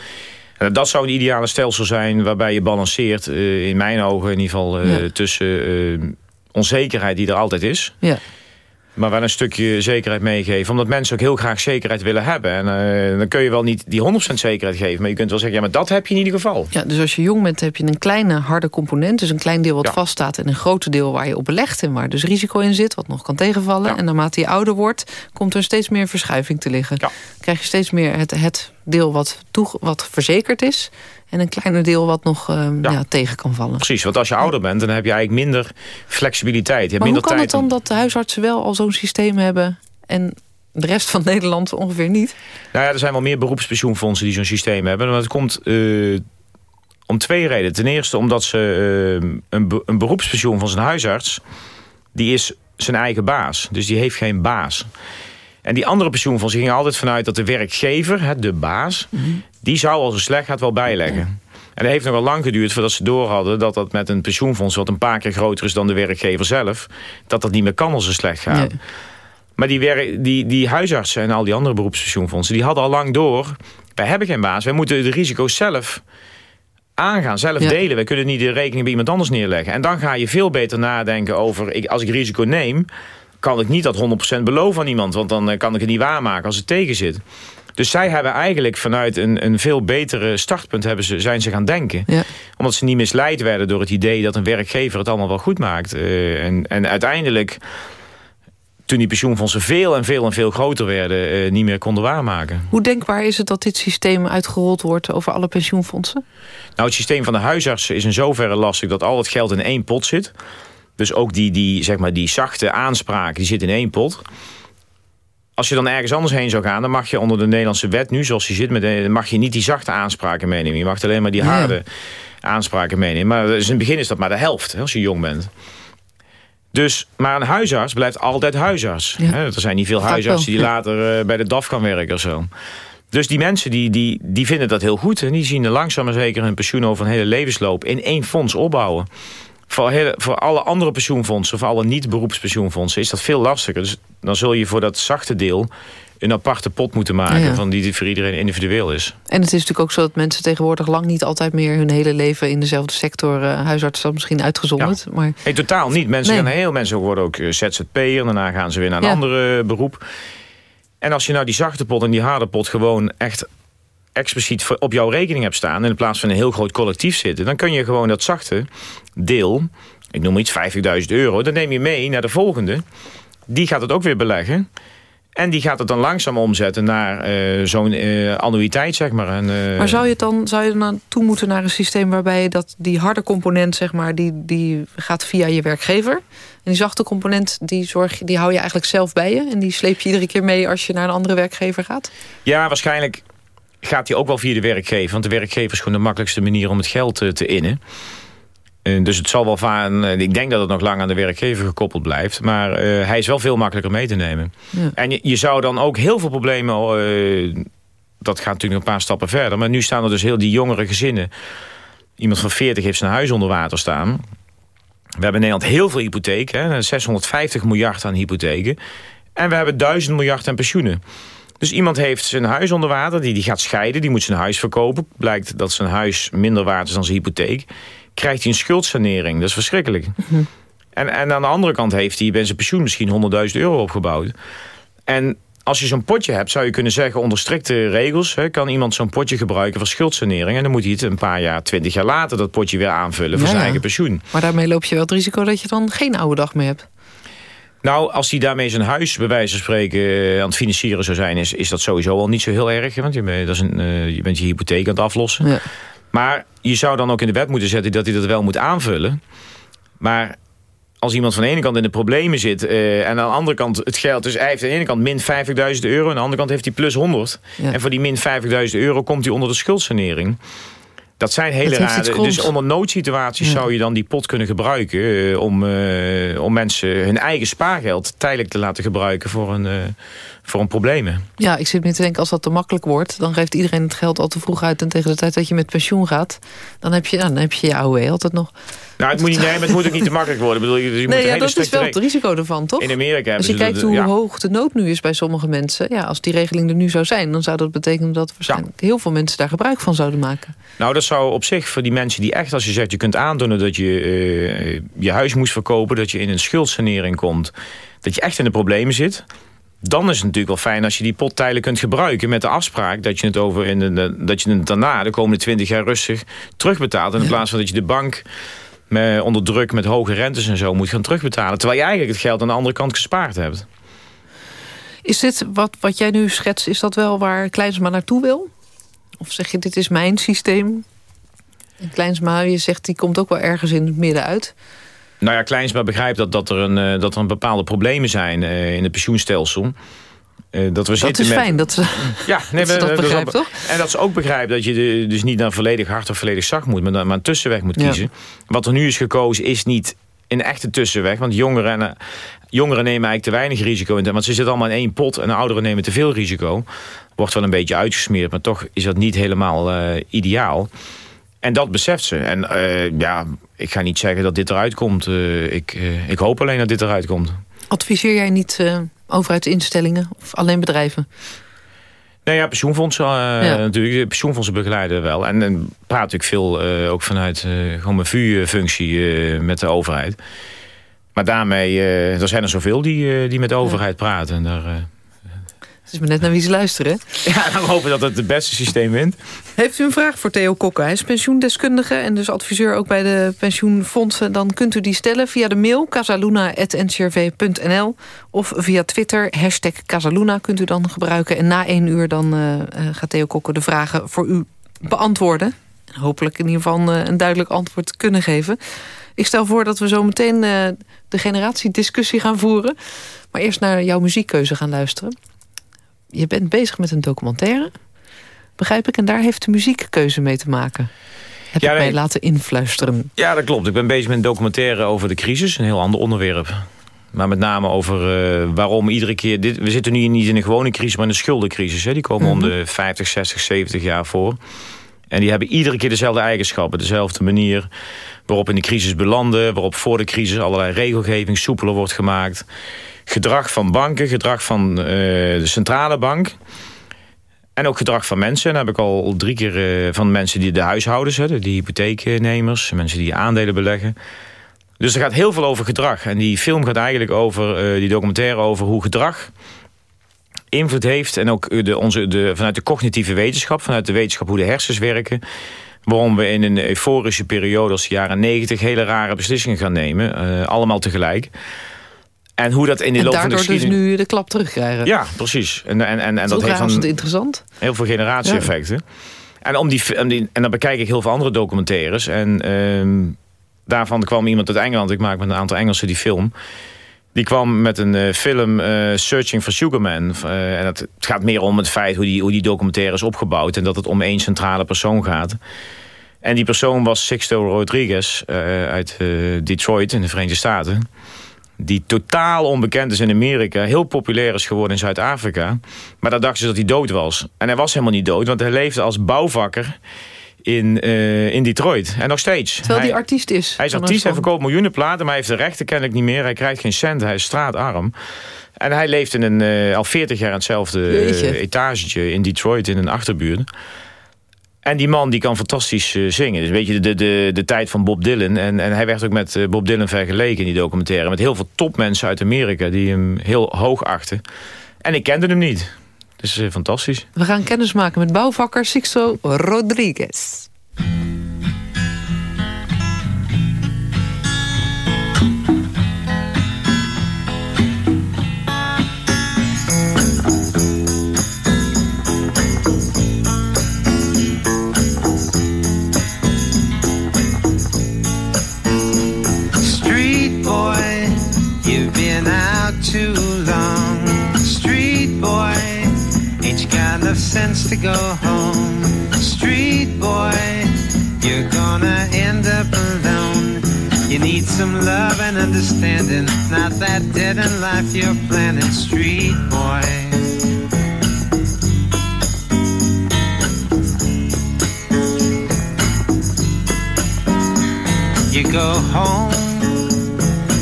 En dat zou een ideale stelsel zijn waarbij je balanceert, uh, in mijn ogen in ieder geval, ja. tussen onzekerheid die er altijd is. Ja maar wel een stukje zekerheid meegeven. Omdat mensen ook heel graag zekerheid willen hebben. En uh, dan kun je wel niet die 100% zekerheid geven. Maar je kunt wel zeggen, ja, maar dat heb je in ieder geval. Ja, dus als je jong bent heb je een kleine harde component. Dus een klein deel wat ja. vaststaat. En een groot deel waar je op belegt. En waar dus risico in zit, wat nog kan tegenvallen. Ja. En naarmate je ouder wordt, komt er steeds meer verschuiving te liggen. Ja. Krijg je steeds meer het, het deel wat, toe, wat verzekerd is. En een kleiner deel wat nog uh, ja. Ja, tegen kan vallen. Precies, want als je ouder bent, dan heb je eigenlijk minder flexibiliteit. Je hebt maar minder hoe kan tijd het dan dat de huisartsen wel al zo'n systeem hebben... en de rest van Nederland ongeveer niet? Nou ja, er zijn wel meer beroepspensioenfondsen die zo'n systeem hebben. Maar het komt uh, om twee redenen. Ten eerste omdat ze uh, een, be een beroepspensioen van zijn huisarts... die is zijn eigen baas. Dus die heeft geen baas. En die andere pensioenfondsen gingen altijd vanuit dat de werkgever, de baas... Mm -hmm. die zou als het slecht gaat wel bijleggen. En dat heeft nog wel lang geduurd voordat ze door hadden... dat dat met een pensioenfonds wat een paar keer groter is dan de werkgever zelf... dat dat niet meer kan als het slecht gaat. Nee. Maar die, die, die huisartsen en al die andere beroepspensioenfondsen... die hadden al lang door, wij hebben geen baas. Wij moeten de risico's zelf aangaan, zelf ja. delen. Wij kunnen niet de rekening bij iemand anders neerleggen. En dan ga je veel beter nadenken over... Ik, als ik risico neem kan ik niet dat 100% beloven aan iemand. Want dan kan ik het niet waarmaken als het tegen zit. Dus zij hebben eigenlijk vanuit een, een veel betere startpunt hebben ze, zijn ze gaan denken. Ja. Omdat ze niet misleid werden door het idee dat een werkgever het allemaal wel goed maakt. Uh, en, en uiteindelijk toen die pensioenfondsen veel en veel en veel groter werden... Uh, niet meer konden waarmaken. Hoe denkbaar is het dat dit systeem uitgerold wordt over alle pensioenfondsen? Nou, het systeem van de huisartsen is in zoverre lastig... dat al het geld in één pot zit. Dus ook die, die, zeg maar, die zachte aanspraak, die zit in één pot. Als je dan ergens anders heen zou gaan... dan mag je onder de Nederlandse wet nu, zoals die zit... Met, de, mag je niet die zachte aanspraken meenemen. Je mag alleen maar die harde aanspraken meenemen. Maar dus in het begin is dat maar de helft, hè, als je jong bent. Dus, maar een huisarts blijft altijd huisarts. Ja. Er zijn niet veel huisartsen die later uh, bij de DAF kan werken of zo. Dus die mensen die, die, die vinden dat heel goed. En die zien er langzaam maar zeker hun pensioen over een hele levensloop... in één fonds opbouwen. Voor, hele, voor alle andere pensioenfondsen, voor alle niet-beroepspensioenfondsen... is dat veel lastiger. Dus dan zul je voor dat zachte deel een aparte pot moeten maken... Ja. Van die voor iedereen individueel is. En het is natuurlijk ook zo dat mensen tegenwoordig lang niet altijd meer... hun hele leven in dezelfde sector, uh, huisarts dan misschien uitgezonderd. Ja. Maar... Nee, totaal niet. Mensen nee. gaan heel mensen worden ook eh, ZZP'er... daarna gaan ze weer naar een ja. andere beroep. En als je nou die zachte pot en die harde pot gewoon echt expliciet op jouw rekening hebt staan... en in plaats van een heel groot collectief zitten... dan kun je gewoon dat zachte deel, ik noem iets 50.000 euro... dan neem je mee naar de volgende. Die gaat het ook weer beleggen... En die gaat het dan langzaam omzetten naar uh, zo'n uh, annuïteit, zeg maar. En, uh... Maar zou je, het dan, zou je dan toe moeten naar een systeem... waarbij dat die harde component, zeg maar, die, die gaat via je werkgever... en die zachte component, die, zorg, die hou je eigenlijk zelf bij je... en die sleep je iedere keer mee als je naar een andere werkgever gaat? Ja, waarschijnlijk gaat die ook wel via de werkgever. Want de werkgever is gewoon de makkelijkste manier om het geld te, te innen. Uh, dus het zal wel van. Ik denk dat het nog lang aan de werkgever gekoppeld blijft. Maar uh, hij is wel veel makkelijker mee te nemen. Ja. En je, je, zou dan ook heel veel problemen... Uh, dat gaat natuurlijk een paar stappen verder. Maar nu staan er dus heel die jongere gezinnen. Iemand van 40 heeft zijn huis onder water staan. We hebben in Nederland heel veel hypotheken. 650 miljard aan hypotheken. En we hebben 1000 miljard aan pensioenen. Dus iemand heeft zijn huis onder water, die, die gaat scheiden, die moet zijn huis verkopen. Blijkt dat zijn huis minder waard is dan zijn hypotheek. Krijgt hij een schuldsanering, dat is verschrikkelijk. Mm -hmm. en, en aan de andere kant heeft hij bij zijn pensioen misschien 100.000 euro opgebouwd. En als je zo'n potje hebt, zou je kunnen zeggen... onder strikte regels hè, kan iemand zo'n potje gebruiken voor schuldsanering. En dan moet hij het een paar jaar, twintig jaar later... dat potje weer aanvullen voor ja, zijn eigen pensioen. Maar daarmee loop je wel het risico dat je dan geen oude dag meer hebt. Nou, als hij daarmee zijn huis, bij wijze van spreken, aan het financieren zou zijn... is, is dat sowieso al niet zo heel erg. Want je, bent, dat is een, uh, je bent je hypotheek aan het aflossen. Ja. Maar je zou dan ook in de wet moeten zetten dat hij dat wel moet aanvullen. Maar als iemand van de ene kant in de problemen zit... Uh, en aan de andere kant het geld... dus hij heeft aan de ene kant min 50.000 euro... en aan de andere kant heeft hij plus 100. Ja. En voor die min 50.000 euro komt hij onder de schuldsanering. Dat zijn hele rare... Dus onder noodsituaties ja. zou je dan die pot kunnen gebruiken... Uh, om, uh, om mensen hun eigen spaargeld tijdelijk te laten gebruiken... voor een, uh, voor een probleem. Ja, ik zit nu te denken, als dat te makkelijk wordt... dan geeft iedereen het geld al te vroeg uit... en tegen de tijd dat je met pensioen gaat... dan heb je, nou, dan heb je je AOW altijd nog. Nou, het moet, niet, nee, maar het moet ook niet te makkelijk worden. Ik bedoel, je, dus je nee, moet ja, dat is wel het risico ervan, toch? In Amerika Als je kijkt hoe ja. hoog de nood nu is bij sommige mensen... ja, als die regeling er nu zou zijn... dan zou dat betekenen dat waarschijnlijk ja. heel veel mensen daar gebruik van zouden maken. Nou, dat zou op zich voor die mensen die echt, als je zegt... je kunt aantonen dat je uh, je huis moest verkopen... dat je in een schuldsanering komt... dat je echt in de problemen zit dan is het natuurlijk wel fijn als je die pot tijdelijk kunt gebruiken... met de afspraak dat je het, over in de, dat je het daarna de komende 20 jaar rustig terugbetaalt. En in plaats van dat je de bank met, onder druk met hoge rentes en zo moet gaan terugbetalen. Terwijl je eigenlijk het geld aan de andere kant gespaard hebt. Is dit wat, wat jij nu schetst, is dat wel waar Kleinsma naartoe wil? Of zeg je, dit is mijn systeem? En Kleinsma, je zegt, die komt ook wel ergens in het midden uit. Nou ja, Kleinsma begrijpt dat, dat, er, een, dat er een bepaalde problemen zijn uh, in het pensioenstelsel. Uh, dat we dat is met... fijn dat ze ja, nee, dat, dat begrijpt, toch? En dat ze ook begrijpen dat je de, dus niet naar volledig hard of volledig zacht moet... maar, maar een tussenweg moet kiezen. Ja. Wat er nu is gekozen is niet een echte tussenweg. Want jongeren, uh, jongeren nemen eigenlijk te weinig risico. In, want ze zitten allemaal in één pot en de ouderen nemen te veel risico. Wordt wel een beetje uitgesmeerd, maar toch is dat niet helemaal uh, ideaal. En dat beseft ze. En uh, ja, ik ga niet zeggen dat dit eruit komt. Uh, ik, ik hoop alleen dat dit eruit komt. Adviseer jij niet overheidsinstellingen of alleen bedrijven? Nee, ja, pensioenfondsen ja. natuurlijk. Pensioenfondsen begeleiden wel. En, en praat natuurlijk veel ook vanuit gewoon mijn VU-functie met de overheid. Maar daarmee, er zijn er zoveel die, die met de overheid praten. En daar, Het is maar net naar wie ze luisteren. Ja, dan hopen dat het het beste systeem wint. Heeft u een vraag voor Theo Kokke? Hij is pensioendeskundige en dus adviseur ook bij de pensioenfondsen. Dan kunt u die stellen via de mail casaluna.ncrv.nl of via Twitter, hashtag Casaluna kunt u dan gebruiken. En na één uur dan uh, gaat Theo Kokke de vragen voor u beantwoorden. Hopelijk in ieder geval uh, een duidelijk antwoord kunnen geven. Ik stel voor dat we zo meteen uh, de generatiediscussie gaan voeren. Maar eerst naar jouw muziekkeuze gaan luisteren je bent bezig met een documentaire, begrijp ik. En daar heeft de muziekkeuze mee te maken. Heb ja, ik mij laten influisteren. Ja, dat klopt. Ik ben bezig met een documentaire over de crisis. Een heel ander onderwerp. Maar met name over uh, waarom iedere keer... Dit, we zitten nu niet in een gewone crisis, maar in een schuldencrisis. Hè. Die komen om de 50, 60, 70 jaar voor. En die hebben iedere keer dezelfde eigenschappen. Dezelfde manier waarop in de crisis belanden. Waarop voor de crisis allerlei regelgeving soepeler wordt gemaakt gedrag van banken, gedrag van uh, de centrale bank... En ook gedrag van mensen. En heb ik al drie keer uh, van mensen die de huishoudens, hè, de hypotheeknemers, mensen die aandelen beleggen. Dus er gaat heel veel over gedrag. En die film gaat eigenlijk over, uh, die documentaire over hoe gedrag invloed heeft. En ook de, onze, de, vanuit de cognitieve wetenschap, vanuit de wetenschap hoe de hersens werken. Waarom we in een euforische periode als de jaren negentig hele rare beslissingen gaan nemen. Allemaal tegelijk. En hoe dat in de loop van de geschiedenis... dus nu de klap terugkrijgen. Ja, precies. En, en, en, en dat, heeft dan interessant. Heel veel generatie-effecten. En, om die, en dan bekijk ik heel veel andere documentaires. En ehm, daarvan kwam iemand uit Engeland. Ik maak met een aantal Engelsen die film. Die kwam met een uh, film uh, Searching for Sugarman. Uh, en het, het, gaat meer om het feit hoe die, hoe die documentaire is opgebouwd. En dat het om één centrale persoon gaat. En die persoon was Sixto Rodriguez uit Detroit in de Verenigde Staten die totaal onbekend is in Amerika... heel populair is geworden in Zuid-Afrika. Maar daar dachten ze dat hij dood was. En hij was helemaal niet dood, want hij leefde als bouwvakker in, uh, in Detroit. En nog steeds. Terwijl hij artiest is. Hij is artiest, hij verkoopt miljoenen platen... maar hij heeft de rechten kennelijk niet meer. Hij krijgt geen cent, hij is straatarm. En hij leeft in een, uh, al 40 jaar in hetzelfde uh, etagetje in Detroit, in een achterbuurt. En die man die kan fantastisch uh, zingen. Dus weet je, de, de, de tijd van Bob Dylan. En, en hij werd ook met uh, Bob Dylan vergeleken in die documentaire. Met heel veel topmensen uit Amerika die hem heel hoog achten. En ik kende hem niet. Dus uh, fantastisch. We gaan kennis maken met bouwvakker Sixto Rodriguez. Sense to go home. Street boy, you're gonna end up alone. You need some love and understanding, not that dead in life you're planning. Street boy. You go home,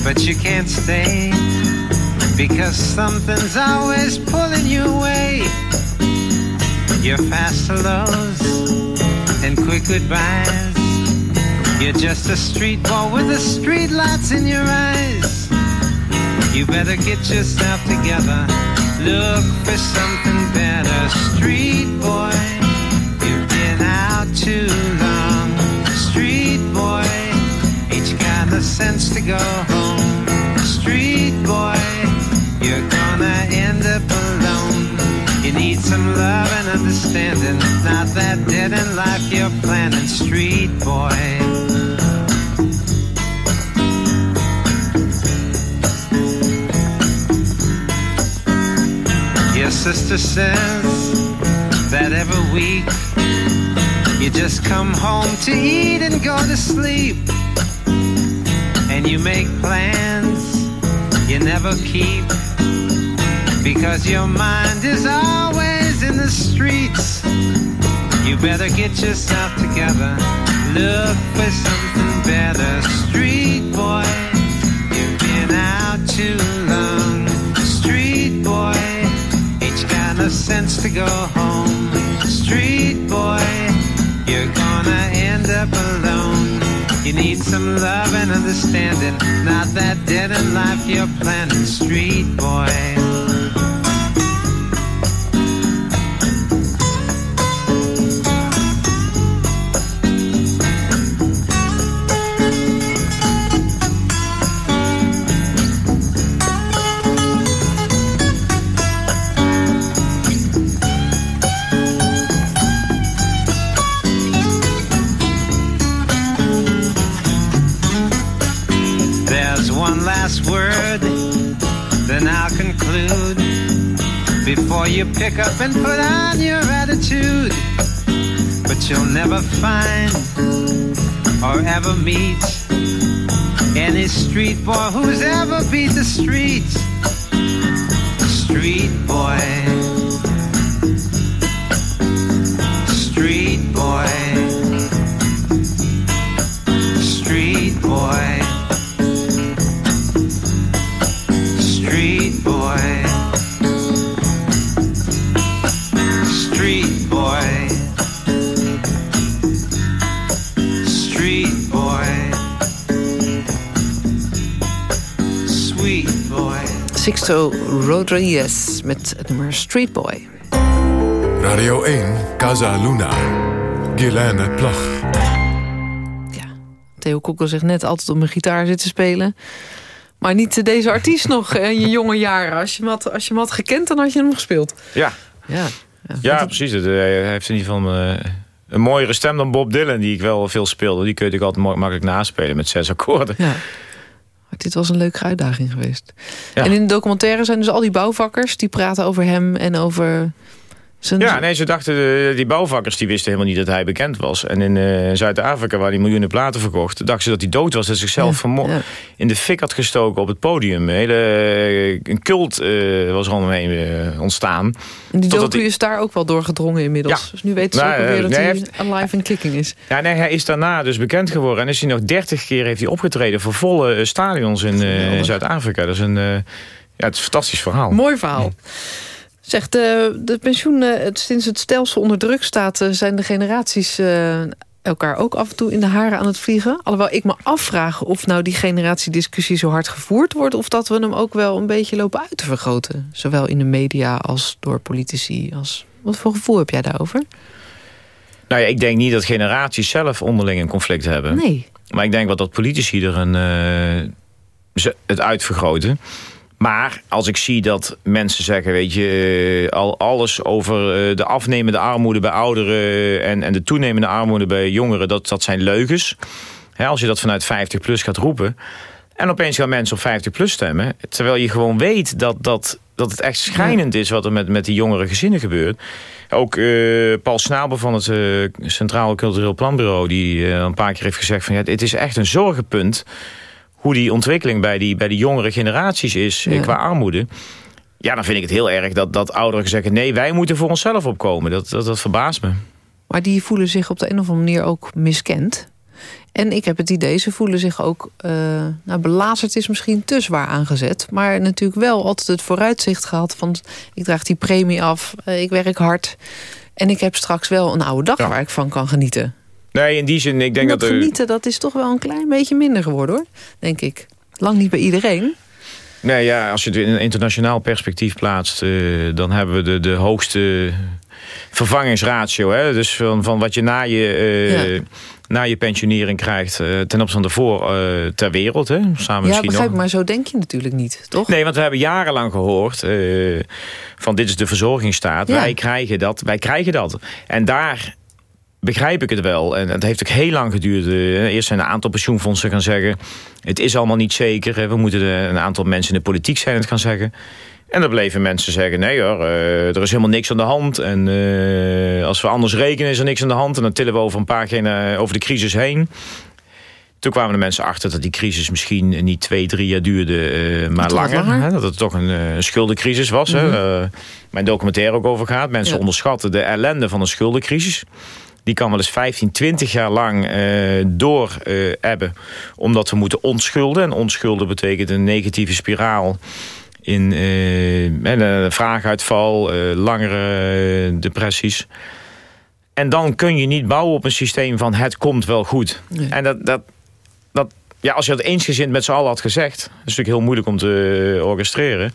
but you can't stay because something's always pulling you away. Your fast hellos and quick goodbyes. You're just a street boy with the street lights in your eyes. You better get yourself together. Look for something better. Street boy, you've been out too long. Street boy, ain't you got the sense to go home? Street boy, and. Not that dead in life you're planning, street boy. Your sister says that every week you just come home to eat and go to sleep. And you make plans you never keep because your mind is always the streets. You better get yourself together. Look for something better. Street boy, you've been out too long. Street boy, ain't you got no sense to go home. Street boy, you're gonna end up alone. You need some love and understanding. Not that dead in life you're planning. Street boy. You pick up and put on your attitude. But you'll never find or ever meet any street boy who's ever beat the streets. Street boy. Sixto Rodriguez met het nummer Street Boy. Radio 1, Casa Luna. Guilaine Plag. Ja, Theo Koekel zegt net altijd op mijn gitaar zitten spelen. Maar niet deze artiest nog in je jonge jaren. Als je, hem had, als je hem had gekend, dan had je hem gespeeld. Ja, Ja, ja, ja precies. Het, eh, Hij heeft in ieder geval eh, een mooiere stem dan Bob Dylan... die ik wel veel speelde. Die kun je natuurlijk altijd ma- makkelijk naspelen met zes akkoorden. ja. Dit was een leuke uitdaging geweest. Ja. En in de documentaire zijn dus al die bouwvakkers... die praten over hem en over zijn... Ja, nee, ze dachten, eh, die bouwvakkers die wisten helemaal niet dat hij bekend was. En in eh, Zuid-Afrika, waar hij miljoenen platen verkocht... dachten ze dat hij dood was, dat hij zichzelf Ja, in de fik had gestoken op het podium. Een hele eh, een cult eh, was er omheen eh, ontstaan. En die docu hij- is daar ook wel doorgedrongen inmiddels. Ja. Dus nu weten ze Nou, ook alweer eh, dat nee, hij alive and kicking is. Ja, nee, hij is daarna dus bekend geworden. En is hij nog dertig keer heeft hij opgetreden voor volle stadions in. Zuid-Afrika. Dat is een, ja, het is een fantastisch verhaal. Mooi verhaal. Zegt de, de pensioen, eh, sinds het stelsel onder druk staat... eh, zijn de generaties eh, elkaar ook af en toe in de haren aan het vliegen. Alhoewel ik me afvraag of nou die generatiediscussie zo hard gevoerd wordt... of dat we hem ook wel een beetje lopen uit te vergroten. Zowel in de media als door politici. Als... Wat voor gevoel heb jij daarover? Nou ja, ik denk niet dat generaties zelf onderling een conflict hebben. Nee. Maar ik denk wel dat politici er een, eh, ze- het uitvergroten. Maar als ik zie dat mensen zeggen, weet je, eh, al alles over eh, de afnemende armoede bij ouderen en, en de toenemende armoede bij jongeren, dat, dat zijn leugens. Als je dat vanuit 50 plus gaat roepen. En opeens gaan mensen op 50 plus stemmen. Terwijl je gewoon weet dat, dat, dat het echt schrijnend is wat er met, met die jongere gezinnen gebeurt. Ook eh, Paul Snabel van het Centraal Cultureel Planbureau... die een paar keer heeft gezegd van ja, het is echt een zorgenpunt... hoe die ontwikkeling bij die, bij die jongere generaties is eh, Ja. qua armoede. Ja, dan vind ik het heel erg dat, dat ouderen zeggen... nee, wij moeten voor onszelf opkomen. Dat, dat, dat verbaast me. Maar die voelen zich op de een of andere manier ook miskend. En ik heb het idee, ze voelen zich ook... eh nou, belazerd is misschien te zwaar aangezet. Maar natuurlijk wel altijd het vooruitzicht gehad van... ik draag die premie af, eh, ik werk hard... en ik heb straks wel een oude dag Ja. waar ik van kan genieten. Nee, in die zin, ik denk En dat, dat... genieten, dat is toch wel een klein beetje minder geworden, hoor. Denk ik. Lang niet bij iedereen. Nee, ja, als je het in een internationaal perspectief plaatst... eh, dan hebben we de, de hoogste vervangingsratio. Hè? Dus van, van wat je na je, eh, Ja. na je pensionering krijgt... eh, ten opzichte van daarvoor eh, ter wereld. Hè? Samen ja, begrijp nog. maar zo denk je natuurlijk niet, toch? Nee, want we hebben jarenlang gehoord eh, van dit is de verzorgingsstaat. Ja. Wij krijgen dat, wij krijgen dat. En daar begrijp ik het wel. En het heeft ook heel lang geduurd. Eh, eerst zijn een aantal pensioenfondsen gaan zeggen... het is allemaal niet zeker. We moeten een aantal mensen in de politiek zijn het gaan zeggen. En dan bleven mensen zeggen... nee hoor, eh, er is helemaal niks aan de hand. En eh, als we anders rekenen is er niks aan de hand. En dan tillen we over een paar gene- over de crisis heen. Toen kwamen de mensen achter dat die crisis misschien niet twee, drie jaar duurde, maar langer. langer. Hè? Dat het toch een schuldencrisis was. hè? Eh, mijn documentaire ook over gaat. Mensen Ja. onderschatten de ellende van een schuldencrisis. Die kan wel eens 15, 20 jaar lang eh, door ebben. Omdat we moeten ontschulden. En ontschulden betekent een negatieve spiraal in en, eh, vraaguitval, eh, langere depressies. En dan kun je niet bouwen op een systeem van het komt wel goed. Nee. En dat, dat, dat, ja, als je dat eensgezind met z'n allen had gezegd... dat is natuurlijk heel moeilijk om te orchestreren...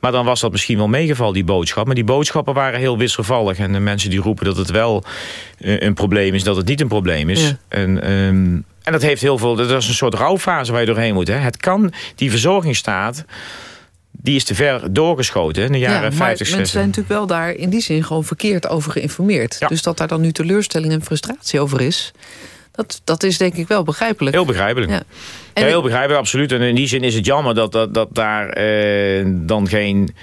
Maar dan was dat misschien wel meegeval, die boodschap. Maar die boodschappen waren heel wisselvallig. En de mensen die roepen dat het wel eh, een probleem is... dat het niet een probleem is. Ja. En, ehm, en dat heeft heel veel... Dat is een soort rouwfase waar je doorheen moet. Hè. Het kan, die verzorgingsstaat... die is te ver doorgeschoten in de jaren ja, maar 50, mensen 60. zijn natuurlijk wel daar in die zin gewoon verkeerd over geïnformeerd. Ja. Dus dat daar dan nu teleurstelling en frustratie over is... Dat, dat is denk ik wel begrijpelijk. Heel begrijpelijk. Ja. En heel begrijpelijk, absoluut. En in die zin is het jammer dat, dat, dat daar eh, dan geen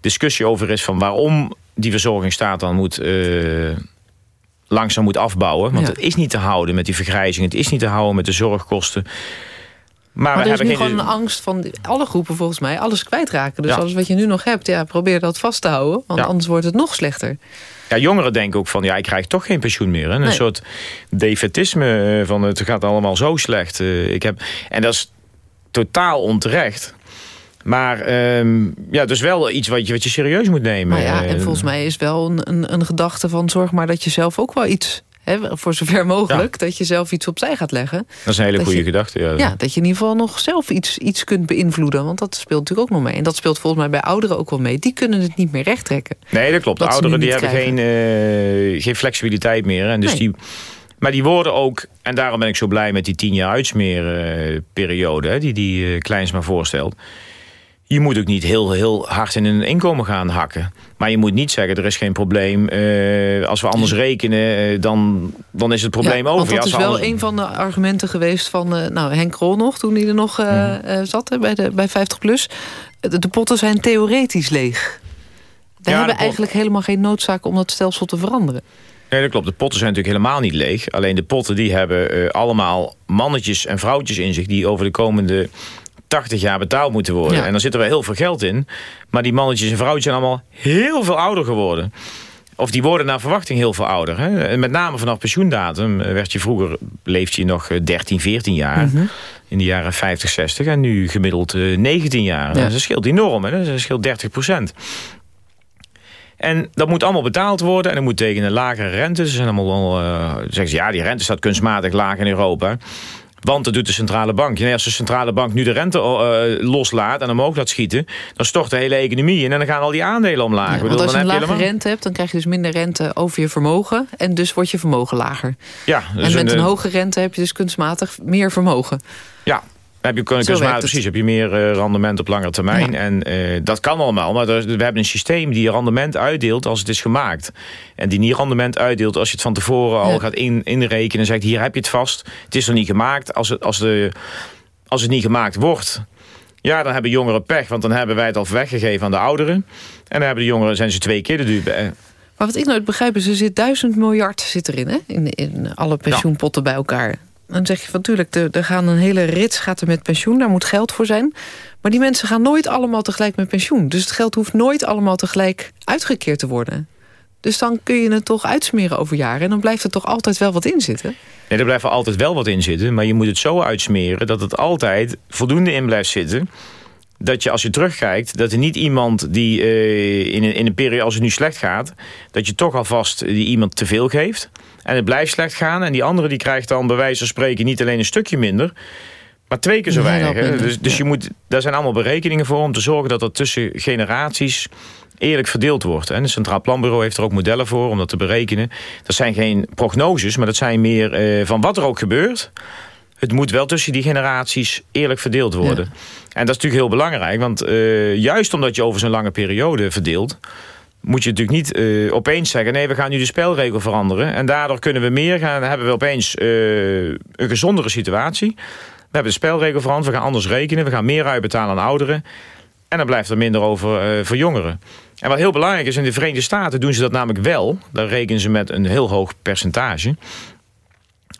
discussie over is... van waarom die verzorgingsstaat dan moet... Uh, langzaam moet afbouwen. Want het is niet te houden met die vergrijzing. Het is niet te houden met de zorgkosten. Maar, maar er is nu gewoon een angst van alle groepen volgens mij alles kwijtraken. Dus alles wat je nu nog hebt, ja, probeer dat vast te houden. Want anders wordt het nog slechter. Ja, jongeren denken ook van, ja, ik krijg toch geen pensioen meer. Hè? Een soort defetisme van, het gaat allemaal zo slecht. Eh, ik heb, en dat is totaal onterecht. Maar um, ja, dus wel iets wat je, wat je serieus moet nemen. Maar ja, en volgens mij is wel een, een, een gedachte van... zorg maar dat je zelf ook wel iets voor zover mogelijk, dat je zelf iets opzij gaat leggen. Dat is een hele goede gedachte. Ja. ja, dat je in ieder geval nog zelf iets, iets kunt beïnvloeden. Want dat speelt natuurlijk ook nog mee. En dat speelt volgens mij bij ouderen ook wel mee. Die kunnen het niet meer rechttrekken. Nee, dat klopt. De ouderen die hebben geen, uh, geen flexibiliteit meer. En dus die, maar die worden ook, en daarom ben ik zo blij met die tien jaar uitsmeerperiode... die die uh, Kleinsma voorstelt je moet ook niet heel, heel hard in een inkomen gaan hakken. Maar je moet niet zeggen, er is geen probleem. Uh, als we anders rekenen, uh, dan, dan is het probleem ja, over. Want dat is wel een van de argumenten geweest van uh, nou, Henk Krol nog... toen hij er nog mm. zat bij, de, bij 50PLUS. De, de, potten zijn theoretisch leeg. We ja, hebben eigenlijk helemaal geen noodzaak om dat stelsel te veranderen. Nee, dat klopt. De potten zijn natuurlijk helemaal niet leeg. Alleen de potten die hebben allemaal mannetjes en vrouwtjes in zich... die over de komende 80 jaar betaald moeten worden. En dan zit er wel heel veel geld in. Maar die mannetjes en vrouwtjes zijn allemaal heel veel ouder geworden. Of die worden naar verwachting heel veel ouder. Hè? En met name vanaf pensioendatum eh, werd je vroeger, leefde je nog 13, eh, 14 jaar. Mhm. In de jaren 50, 60. En nu gemiddeld 19 eh, jaar. Ja. Dat scheelt enorm. Hè? Dat scheelt 30 procent. En dat moet allemaal betaald worden. En dat moet tegen een lagere rente. Ze zijn allemaal, uh, zeggen ze, ja, die rente staat kunstmatig laag in Europa. Want dat doet de centrale bank. als de centrale bank nu de rente uh, loslaat en omhoog laat schieten... dan stort de hele economie in en dan gaan al die aandelen omlaag. want als je een lage rente hebt, dan krijg je dus minder rente over je vermogen... en dus wordt je vermogen lager. Ja, dus en met een, een eh, hoge rente heb je dus kunstmatig meer vermogen. Ja, heb je kunstmatig, precies, heb je meer uh, rendement op lange termijn. En uh, dat kan allemaal, maar we hebben een systeem die rendement uitdeelt als het is gemaakt. En die niet rendement uitdeelt als je het van tevoren al gaat in, inrekenen en zegt hier heb je het vast. Het is nog niet gemaakt. Als het, als, de, als het niet gemaakt wordt, ja, dan hebben jongeren pech, want dan hebben wij het al weggegeven aan de ouderen. En dan hebben de jongeren, zijn ze twee keer de duur. Maar wat ik nooit begrijp is, er zit duizend miljard zit erin, hè? In, in alle pensioenpotten bij elkaar. Dan zeg je van tuurlijk, er, gaan een hele rits gaat er met pensioen. Daar moet geld voor zijn. Maar die mensen gaan nooit allemaal tegelijk met pensioen. Dus het geld hoeft nooit allemaal tegelijk uitgekeerd te worden. Dus dan kun je het toch uitsmeren over jaren. En dan blijft er toch altijd wel wat in zitten? Nee, er blijft altijd wel wat in zitten. Maar je moet het zo uitsmeren dat het altijd voldoende in blijft zitten dat je als je terugkijkt, dat er niet iemand die uh, in, een, in een periode als het nu slecht gaat, dat je toch alvast die iemand te veel geeft. En het blijft slecht gaan. En die andere die krijgt dan bij wijze van spreken niet alleen een stukje minder, maar twee keer zo weinig. Dus, dus je moet, daar zijn allemaal berekeningen voor om te zorgen dat dat tussen generaties eerlijk verdeeld wordt. En het Centraal Planbureau heeft er ook modellen voor om dat te berekenen. Dat zijn geen prognoses, maar dat zijn meer uh, van wat er ook gebeurt het moet wel tussen die generaties eerlijk verdeeld worden. En dat is natuurlijk heel belangrijk. Want uh, juist omdat je over zo'n lange periode verdeelt... moet je natuurlijk niet uh, opeens zeggen... nee, we gaan nu de spelregel veranderen. En daardoor kunnen we meer gaan... hebben we opeens uh, een gezondere situatie. We hebben de spelregel veranderd. We gaan anders rekenen. We gaan meer uitbetalen aan ouderen. En dan blijft er minder over voor jongeren. En wat heel belangrijk is, in de Verenigde Staten doen ze dat namelijk wel. Daar rekenen ze met een heel hoog percentage.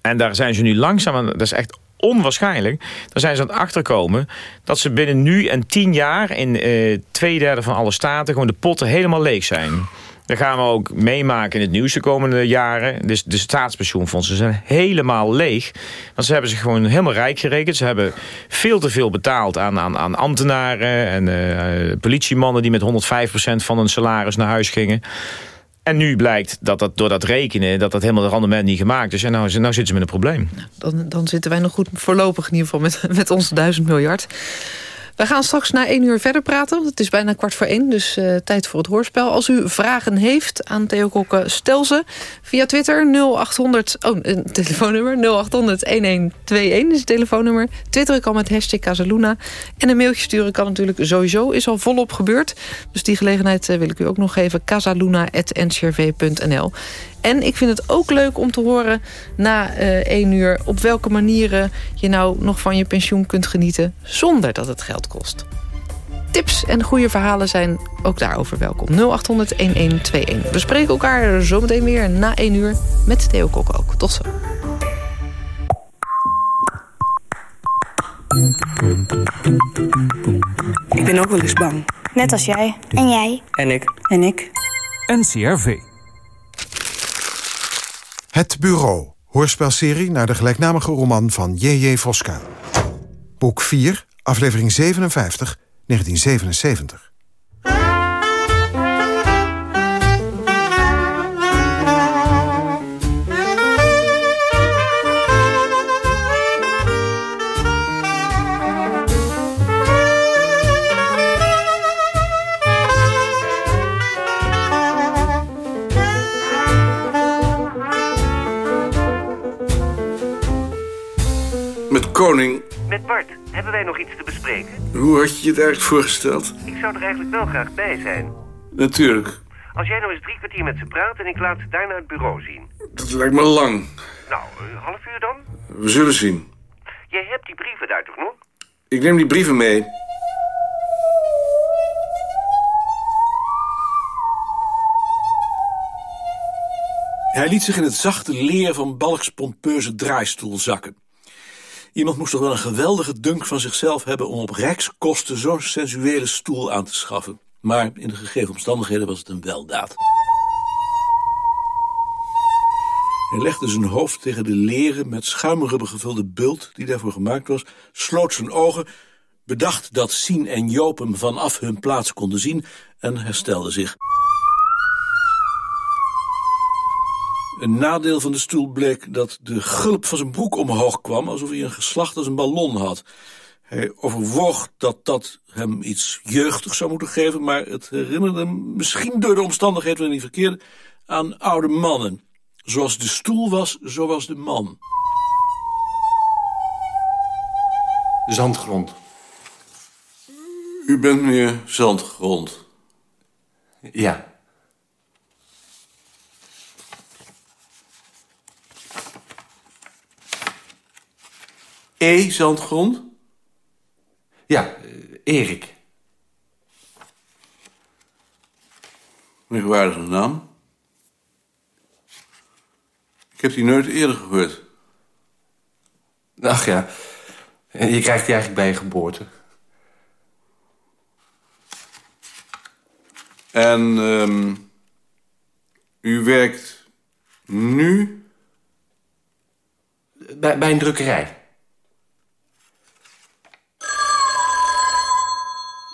En daar zijn ze nu langzaam, dat is echt onwaarschijnlijk. Daar zijn ze aan het achterkomen dat ze binnen nu en tien jaar... in uh, twee derde van alle staten gewoon de potten helemaal leeg zijn. Dat gaan we ook meemaken in het nieuws de komende jaren. Dus de staatspensioenfondsen zijn helemaal leeg. Want ze hebben zich gewoon helemaal rijk gerekend. Ze hebben veel te veel betaald aan, aan, aan ambtenaren en uh, politiemannen... die met 105% van hun salaris naar huis gingen. En nu blijkt dat, dat door dat rekenen... dat dat helemaal het rendement niet gemaakt is. En nou, nou zitten ze met een probleem. Dan, dan zitten wij nog goed voorlopig in ieder geval met, met onze duizend miljard. We gaan straks na één uur verder praten. Het is bijna kwart voor één, dus uh, tijd voor het hoorspel. Als u vragen heeft aan Theo Kokke, stel ze via Twitter 0800... Oh, een telefoonnummer 0800-1121 is het telefoonnummer. Twitteren kan met hashtag Casaluna. En een mailtje sturen kan natuurlijk sowieso. Is al volop gebeurd. Dus die gelegenheid uh, wil ik u ook nog geven. casaluna.ncrv.nl En ik vind het ook leuk om te horen na uh, één uur... op welke manieren je nou nog van je pensioen kunt genieten... zonder dat het geld kost. Tips en goede verhalen zijn ook daarover welkom. 0800-1121. We spreken elkaar zometeen weer na één uur met Theo Kok ook. Tot zo. Ik ben ook wel eens bang. Net als jij. En jij. En ik. En ik. NCRV. Het Bureau. Hoorspelserie naar de gelijknamige roman van J.J. Voska. Boek 4, aflevering 57, 1977. Koning. Met Bart. Hebben wij nog iets te bespreken? Hoe had je je het eigenlijk voorgesteld? Ik zou er eigenlijk wel graag bij zijn. Natuurlijk. Als jij nou eens drie kwartier met ze praat en ik laat ze daarna het bureau zien. Dat lijkt me lang. Nou, een half uur dan? We zullen zien. Jij hebt die brieven daar toch nog? Ik neem die brieven mee. Hij liet zich in het zachte leer van Balks pompeuze draaistoel zakken. Iemand moest toch wel een geweldige dunk van zichzelf hebben... om op rijkskosten zo'n sensuele stoel aan te schaffen. Maar in de gegeven omstandigheden was het een weldaad. Hij legde zijn hoofd tegen de leren met schuimrubber gevulde bult... die daarvoor gemaakt was, sloot zijn ogen... bedacht dat Sien en Joop hem vanaf hun plaats konden zien... en herstelde zich. Een nadeel van de stoel bleek dat de gulp van zijn broek omhoog kwam... alsof hij een geslacht als een ballon had. Hij overwoog dat dat hem iets jeugdigs zou moeten geven... maar het herinnerde hem, misschien door de omstandigheden waarin hij verkeerde... aan oude mannen. Zoals de stoel was, zo was de man. Zandgrond. U bent meneer Zandgrond. Ja. E. Zandgrond? Ja, Erik. Merkwaardige naam. Ik heb die nooit eerder gehoord. Ach ja, je krijgt die eigenlijk bij je geboorte. En um, u werkt nu? Bij, bij een drukkerij.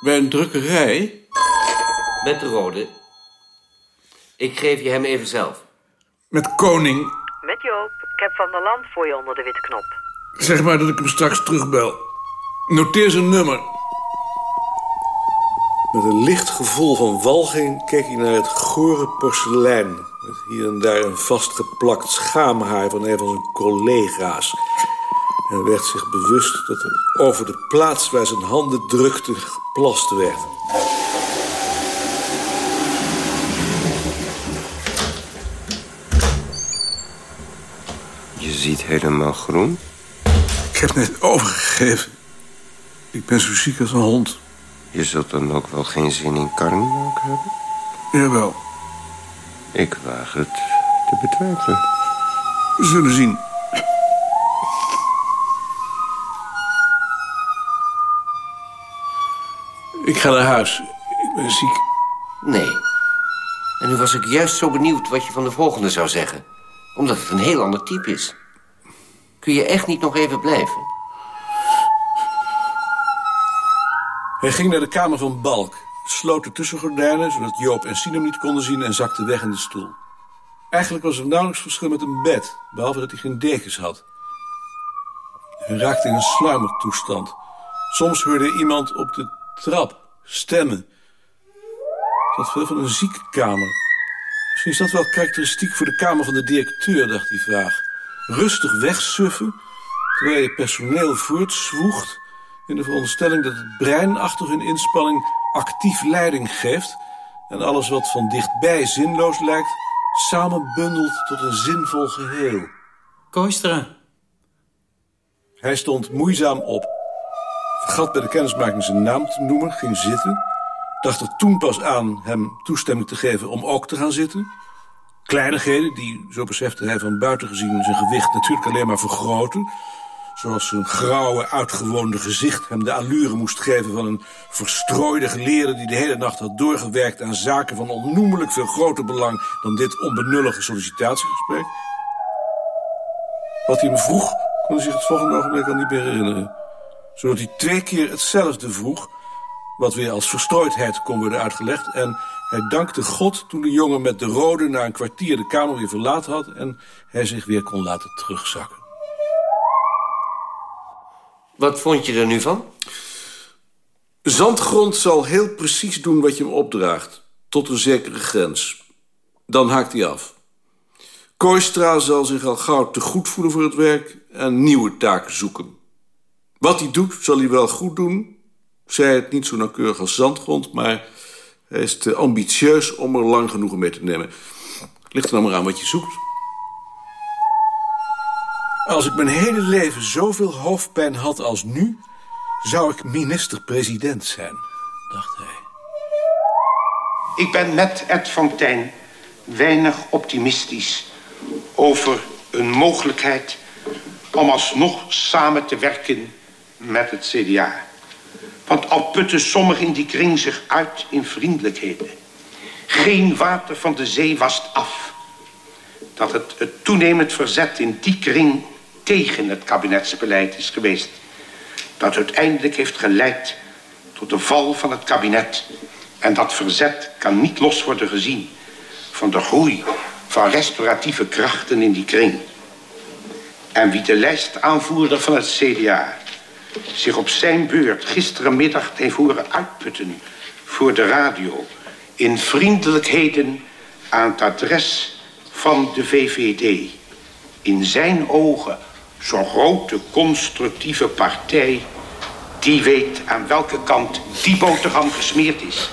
Bij een drukkerij? Met de rode. Ik geef je hem even zelf. Met koning. Met Joop. Ik heb Van der Land voor je onder de witte knop. Zeg maar dat ik hem straks terugbel. Noteer zijn nummer. Met een licht gevoel van walging keek hij naar het gore porselein... met hier en daar een vastgeplakt schaamhaar van een van zijn collega's... en werd zich bewust dat er over de plaats waar zijn handen drukten geplast werd. Je ziet helemaal groen. Ik heb net overgegeven. Ik ben zo ziek als een hond. Je zult dan ook wel geen zin in karnemelk hebben? Jawel. Ik waag het te betwijfelen. We zullen zien. Ik ga naar huis. Ik ben ziek. Nee. En nu was ik juist zo benieuwd wat je van de volgende zou zeggen. Omdat het een heel ander type is. Kun je echt niet nog even blijven? Hij ging naar de kamer van Balk, sloot de tussengordijnen... zodat Joop en Sinem niet konden zien en zakte weg in de stoel. Eigenlijk was er nauwelijks verschil met een bed... behalve dat hij geen dekens had. Hij raakte in een sluimertoestand. Soms hoorde hij iemand op de trap stemmen. Het had veel van een ziekenkamer. Misschien is dat wel karakteristiek voor de kamer van de directeur, dacht hij vraag. Rustig wegsuffen, terwijl je personeel voortzwoegt... in de veronderstelling dat het brein achter hun inspanning actief leiding geeft... en alles wat van dichtbij zinloos lijkt, samenbundelt tot een zinvol geheel. Koistra. Hij stond moeizaam op. Vergat bij de kennismaking zijn naam te noemen, ging zitten. Dacht er toen pas aan hem toestemming te geven om ook te gaan zitten. Kleinigheden die, zo besefte hij van buiten gezien, zijn gewicht natuurlijk alleen maar vergroten. Zoals zijn grauwe, uitgewoonde gezicht hem de allure moest geven van een verstrooide geleerde die de hele nacht had doorgewerkt aan zaken van onnoemelijk veel groter belang dan dit onbenullige sollicitatiegesprek. Wat hij me vroeg, kon hij zich het volgende ogenblik al niet meer herinneren. Zodat hij twee keer hetzelfde vroeg, wat weer als verstrooidheid kon worden uitgelegd. En hij dankte God toen de jongen met de rode na een kwartier de kamer weer verlaten had... en hij zich weer kon laten terugzakken. Wat vond je er nu van? Zandgrond zal heel precies doen wat je hem opdraagt. Tot een zekere grens. Dan haakt hij af. Kooistra zal zich al gauw te goed voelen voor het werk... en nieuwe taken zoeken. Wat hij doet, zal hij wel goed doen. Zij het niet zo nauwkeurig als Zandgrond... maar hij is te ambitieus om er lang genoegen mee te nemen. Ligt er nou maar aan wat je zoekt. Als ik mijn hele leven zoveel hoofdpijn had als nu... zou ik minister-president zijn, dacht hij. Ik ben met Ed Fontijn weinig optimistisch over een mogelijkheid om alsnog samen te werken met het CDA. Want al putten sommigen in die kring zich uit in vriendelijkheden. Geen water van de zee wast af. Dat het, het toenemend verzet in die kring tegen het kabinetsbeleid is geweest. Dat uiteindelijk heeft geleid tot de val van het kabinet. En dat verzet kan niet los worden gezien van de groei van restauratieve krachten in die kring. En wie de lijstaanvoerder van het CDA zich op zijn beurt gisterenmiddag heeft horen uitputten voor de radio in vriendelijkheden aan het adres van de VVD. In zijn ogen zo'n grote constructieve partij... die weet aan welke kant die boterham gesmeerd is.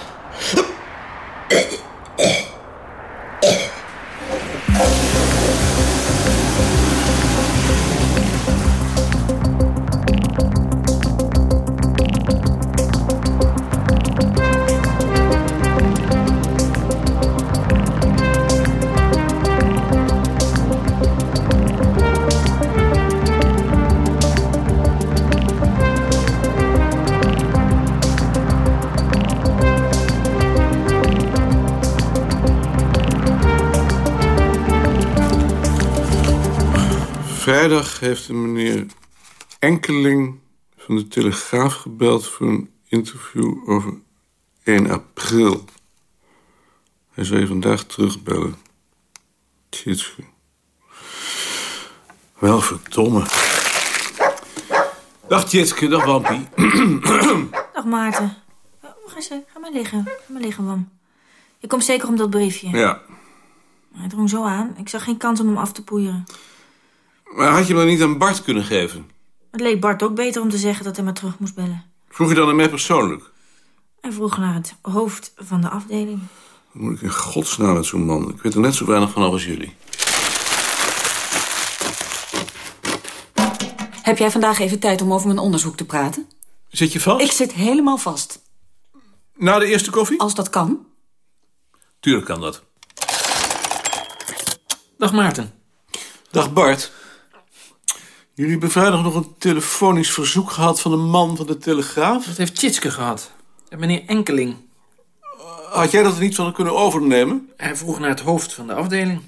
Heeft een meneer Enkeling van de Telegraaf gebeld... voor een interview over 1 april. Hij zou je vandaag terugbellen. Tjitske. Wel verdomme. Dag Tjitske, dag Wampie. Dag Maarten. Ga, eens, ga maar liggen. Ga maar liggen, Wam. Je komt zeker om dat briefje. Ja. Hij drong zo aan. Ik zag geen kans om hem af te poeieren. Maar had je hem dan niet aan Bart kunnen geven? Het leek Bart ook beter om te zeggen dat hij maar terug moest bellen. Vroeg je dan aan mij persoonlijk? Hij vroeg naar het hoofd van de afdeling. Wat moet ik in godsnaam met zo'n man? Ik weet er net zo weinig van als jullie. Heb jij vandaag even tijd om over mijn onderzoek te praten? Zit je vast? Ik zit helemaal vast. Na de eerste koffie? Als dat kan. Tuurlijk kan dat. Dag Maarten. Dag Bart. Jullie hebben vrijdag nog een telefonisch verzoek gehad van een man van de Telegraaf? Dat heeft Tjitske gehad. En meneer Enkeling. Had jij dat er niet van kunnen overnemen? Hij vroeg naar het hoofd van de afdeling.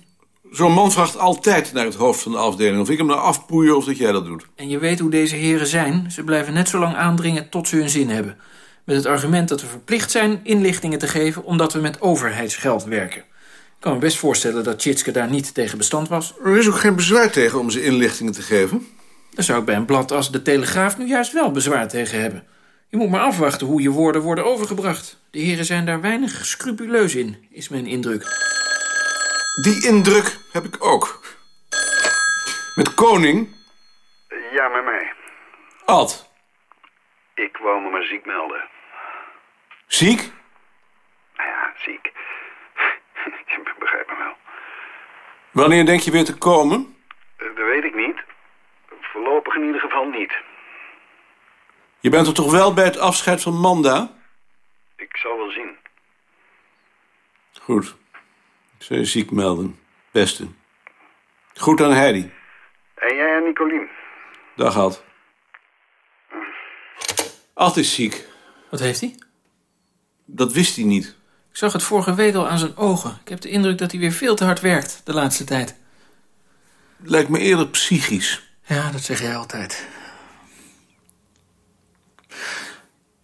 Zo'n man vraagt altijd naar het hoofd van de afdeling. Of ik hem nou afpoeier of dat jij dat doet. En je weet hoe deze heren zijn. Ze blijven net zo lang aandringen tot ze hun zin hebben. Met het argument dat we verplicht zijn inlichtingen te geven... omdat we met overheidsgeld werken. Ik kan me best voorstellen dat Tjitske daar niet tegen bestand was. Er is ook geen bezwaar tegen om ze inlichtingen te geven. Dan zou ik bij een blad als de Telegraaf nu juist wel bezwaar tegen hebben. Je moet maar afwachten hoe je woorden worden overgebracht. De heren zijn daar weinig scrupuleus in, is mijn indruk. Die indruk heb ik ook. Met Koning? Ja, met mij. Ad. Ik wou me maar ziek melden. Ziek? Nou ja, ziek. Je begrijpt me wel. Wanneer denk je weer te komen? Eh, dat weet ik niet. Voorlopig in ieder geval niet. Je bent er toch wel bij het afscheid van Manda? Ik zal wel zien. Goed. Ik zal je ziek melden. Beste. Goed aan Heidi. En jij en Nicolien? Dag, Ad. Ad is ziek. Wat heeft hij? Dat wist hij niet. Ik zag het vorige week al aan zijn ogen. Ik heb de indruk dat hij weer veel te hard werkt de laatste tijd. Lijkt me eerder psychisch. Ja, dat zeg jij altijd.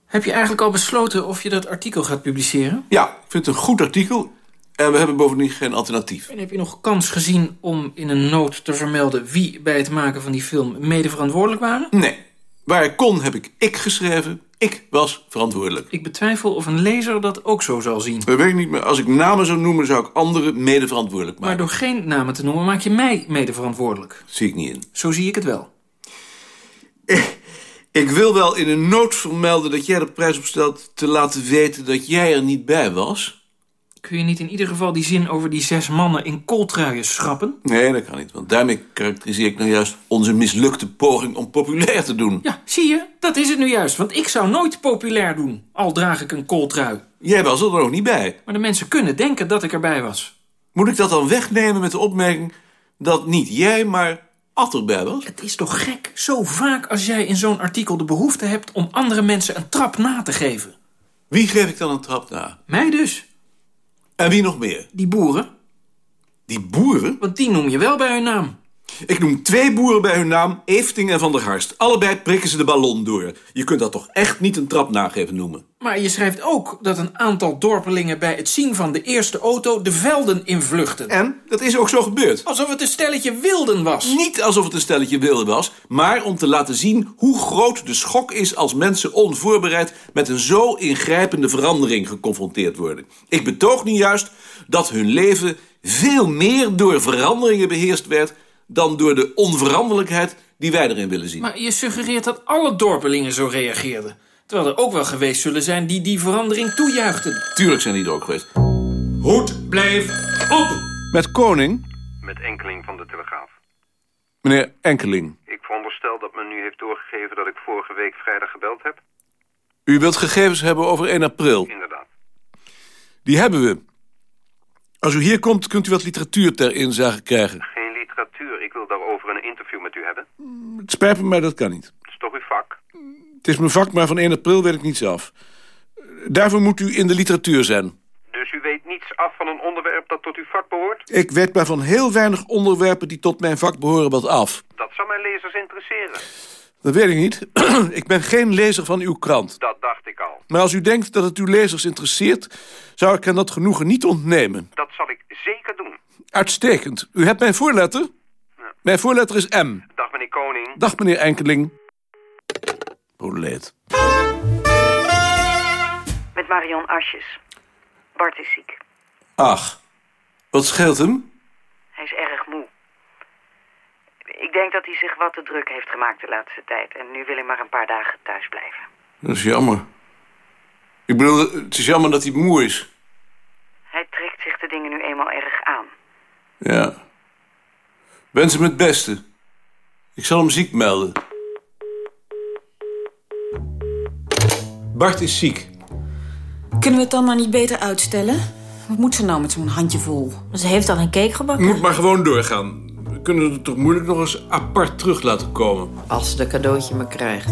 Heb je eigenlijk al besloten of je dat artikel gaat publiceren? Ja, ik vind het een goed artikel. En we hebben bovendien geen alternatief. En heb je nog kans gezien om in een noot te vermelden... wie bij het maken van die film mede verantwoordelijk waren? Nee. Waar ik kon, heb ik ik geschreven. Ik was verantwoordelijk. Ik betwijfel of een lezer dat ook zo zal zien. Dat weet ik niet, maar als ik namen zou noemen... zou ik anderen mede verantwoordelijk maken. Maar door geen namen te noemen maak je mij mede verantwoordelijk. Zie ik niet in. Zo zie ik het wel. Ik wil wel in een noot vermelden dat jij de prijs opstelt... te laten weten dat jij er niet bij was. Kun je niet in ieder geval die zin over die zes mannen in kooltruien schrappen? Nee, dat kan niet, want daarmee karakteriseer ik nou juist... onze mislukte poging om populair te doen. Ja, zie je? Dat is het nu juist, want ik zou nooit populair doen. Al draag ik een kooltrui. Jij was er nog niet bij. Maar de mensen kunnen denken dat ik erbij was. Moet ik dat dan wegnemen met de opmerking... dat niet jij, maar Ad erbij was? Het is toch gek, zo vaak als jij in zo'n artikel de behoefte hebt... om andere mensen een trap na te geven. Wie geef ik dan een trap na? Mij dus. En wie nog meer? Die boeren. Die boeren? Want die noem je wel bij hun naam. Ik noem twee boeren bij hun naam, Efting en Van der Harst. Allebei prikken ze de ballon door. Je kunt dat toch echt niet een trap nageven noemen? Maar je schrijft ook dat een aantal dorpelingen... bij het zien van de eerste auto de velden invluchten. En? Dat is ook zo gebeurd. Alsof het een stelletje wilden was. Niet alsof het een stelletje wilden was, maar om te laten zien hoe groot de schok is als mensen onvoorbereid met een zo ingrijpende verandering geconfronteerd worden. Ik betoog nu juist dat hun leven veel meer door veranderingen beheerst werd dan door de onveranderlijkheid die wij erin willen zien. Maar je suggereert dat alle dorpelingen zo reageerden. Terwijl er ook wel geweest zullen zijn die die verandering toejuichten. Tuurlijk zijn die er ook geweest. Hoed, blijf op! Met Koning? Met enkeling van de Telegraaf. Meneer Enkeling. Ik veronderstel dat men nu heeft doorgegeven dat ik vorige week vrijdag gebeld heb. U wilt gegevens hebben over 1 april? Inderdaad. Die hebben we. Als u hier komt, kunt u wat literatuur ter inzage krijgen. Geen literatuur. Ik wil daarover een hebben. Het spijt me, maar dat kan niet. Het is toch uw vak? Het is mijn vak, maar van 1 april weet ik niets af. Daarvoor moet u in de literatuur zijn. Dus u weet niets af van een onderwerp dat tot uw vak behoort? Ik weet maar van heel weinig onderwerpen die tot mijn vak behoren wat af. Dat zou mijn lezers interesseren. Dat weet ik niet. ik ben geen lezer van uw krant. Dat dacht ik al. Maar als u denkt dat het uw lezers interesseert... zou ik hen dat genoegen niet ontnemen. Dat zal ik zeker doen. Uitstekend. U hebt mijn voorletter? Mijn voorletter is M. Dag meneer Koning. Dag meneer Enkeling. Proleet. Met Marion Asjes. Bart is ziek. Ach, wat scheelt hem? Hij is erg moe. Ik denk dat hij zich wat te druk heeft gemaakt de laatste tijd. En nu wil hij maar een paar dagen thuis blijven. Dat is jammer. Ik bedoel, het is jammer dat hij moe is. Hij trekt zich de dingen nu eenmaal erg aan. Ja. Wens hem het beste. Ik zal hem ziek melden. Bart is ziek. Kunnen we het dan maar niet beter uitstellen? Wat moet ze nou met zo'n handjevol? Ze heeft al een cake gebakken. Moet maar gewoon doorgaan. We kunnen het toch moeilijk nog eens apart terug laten komen. Als ze de cadeautje maar krijgt.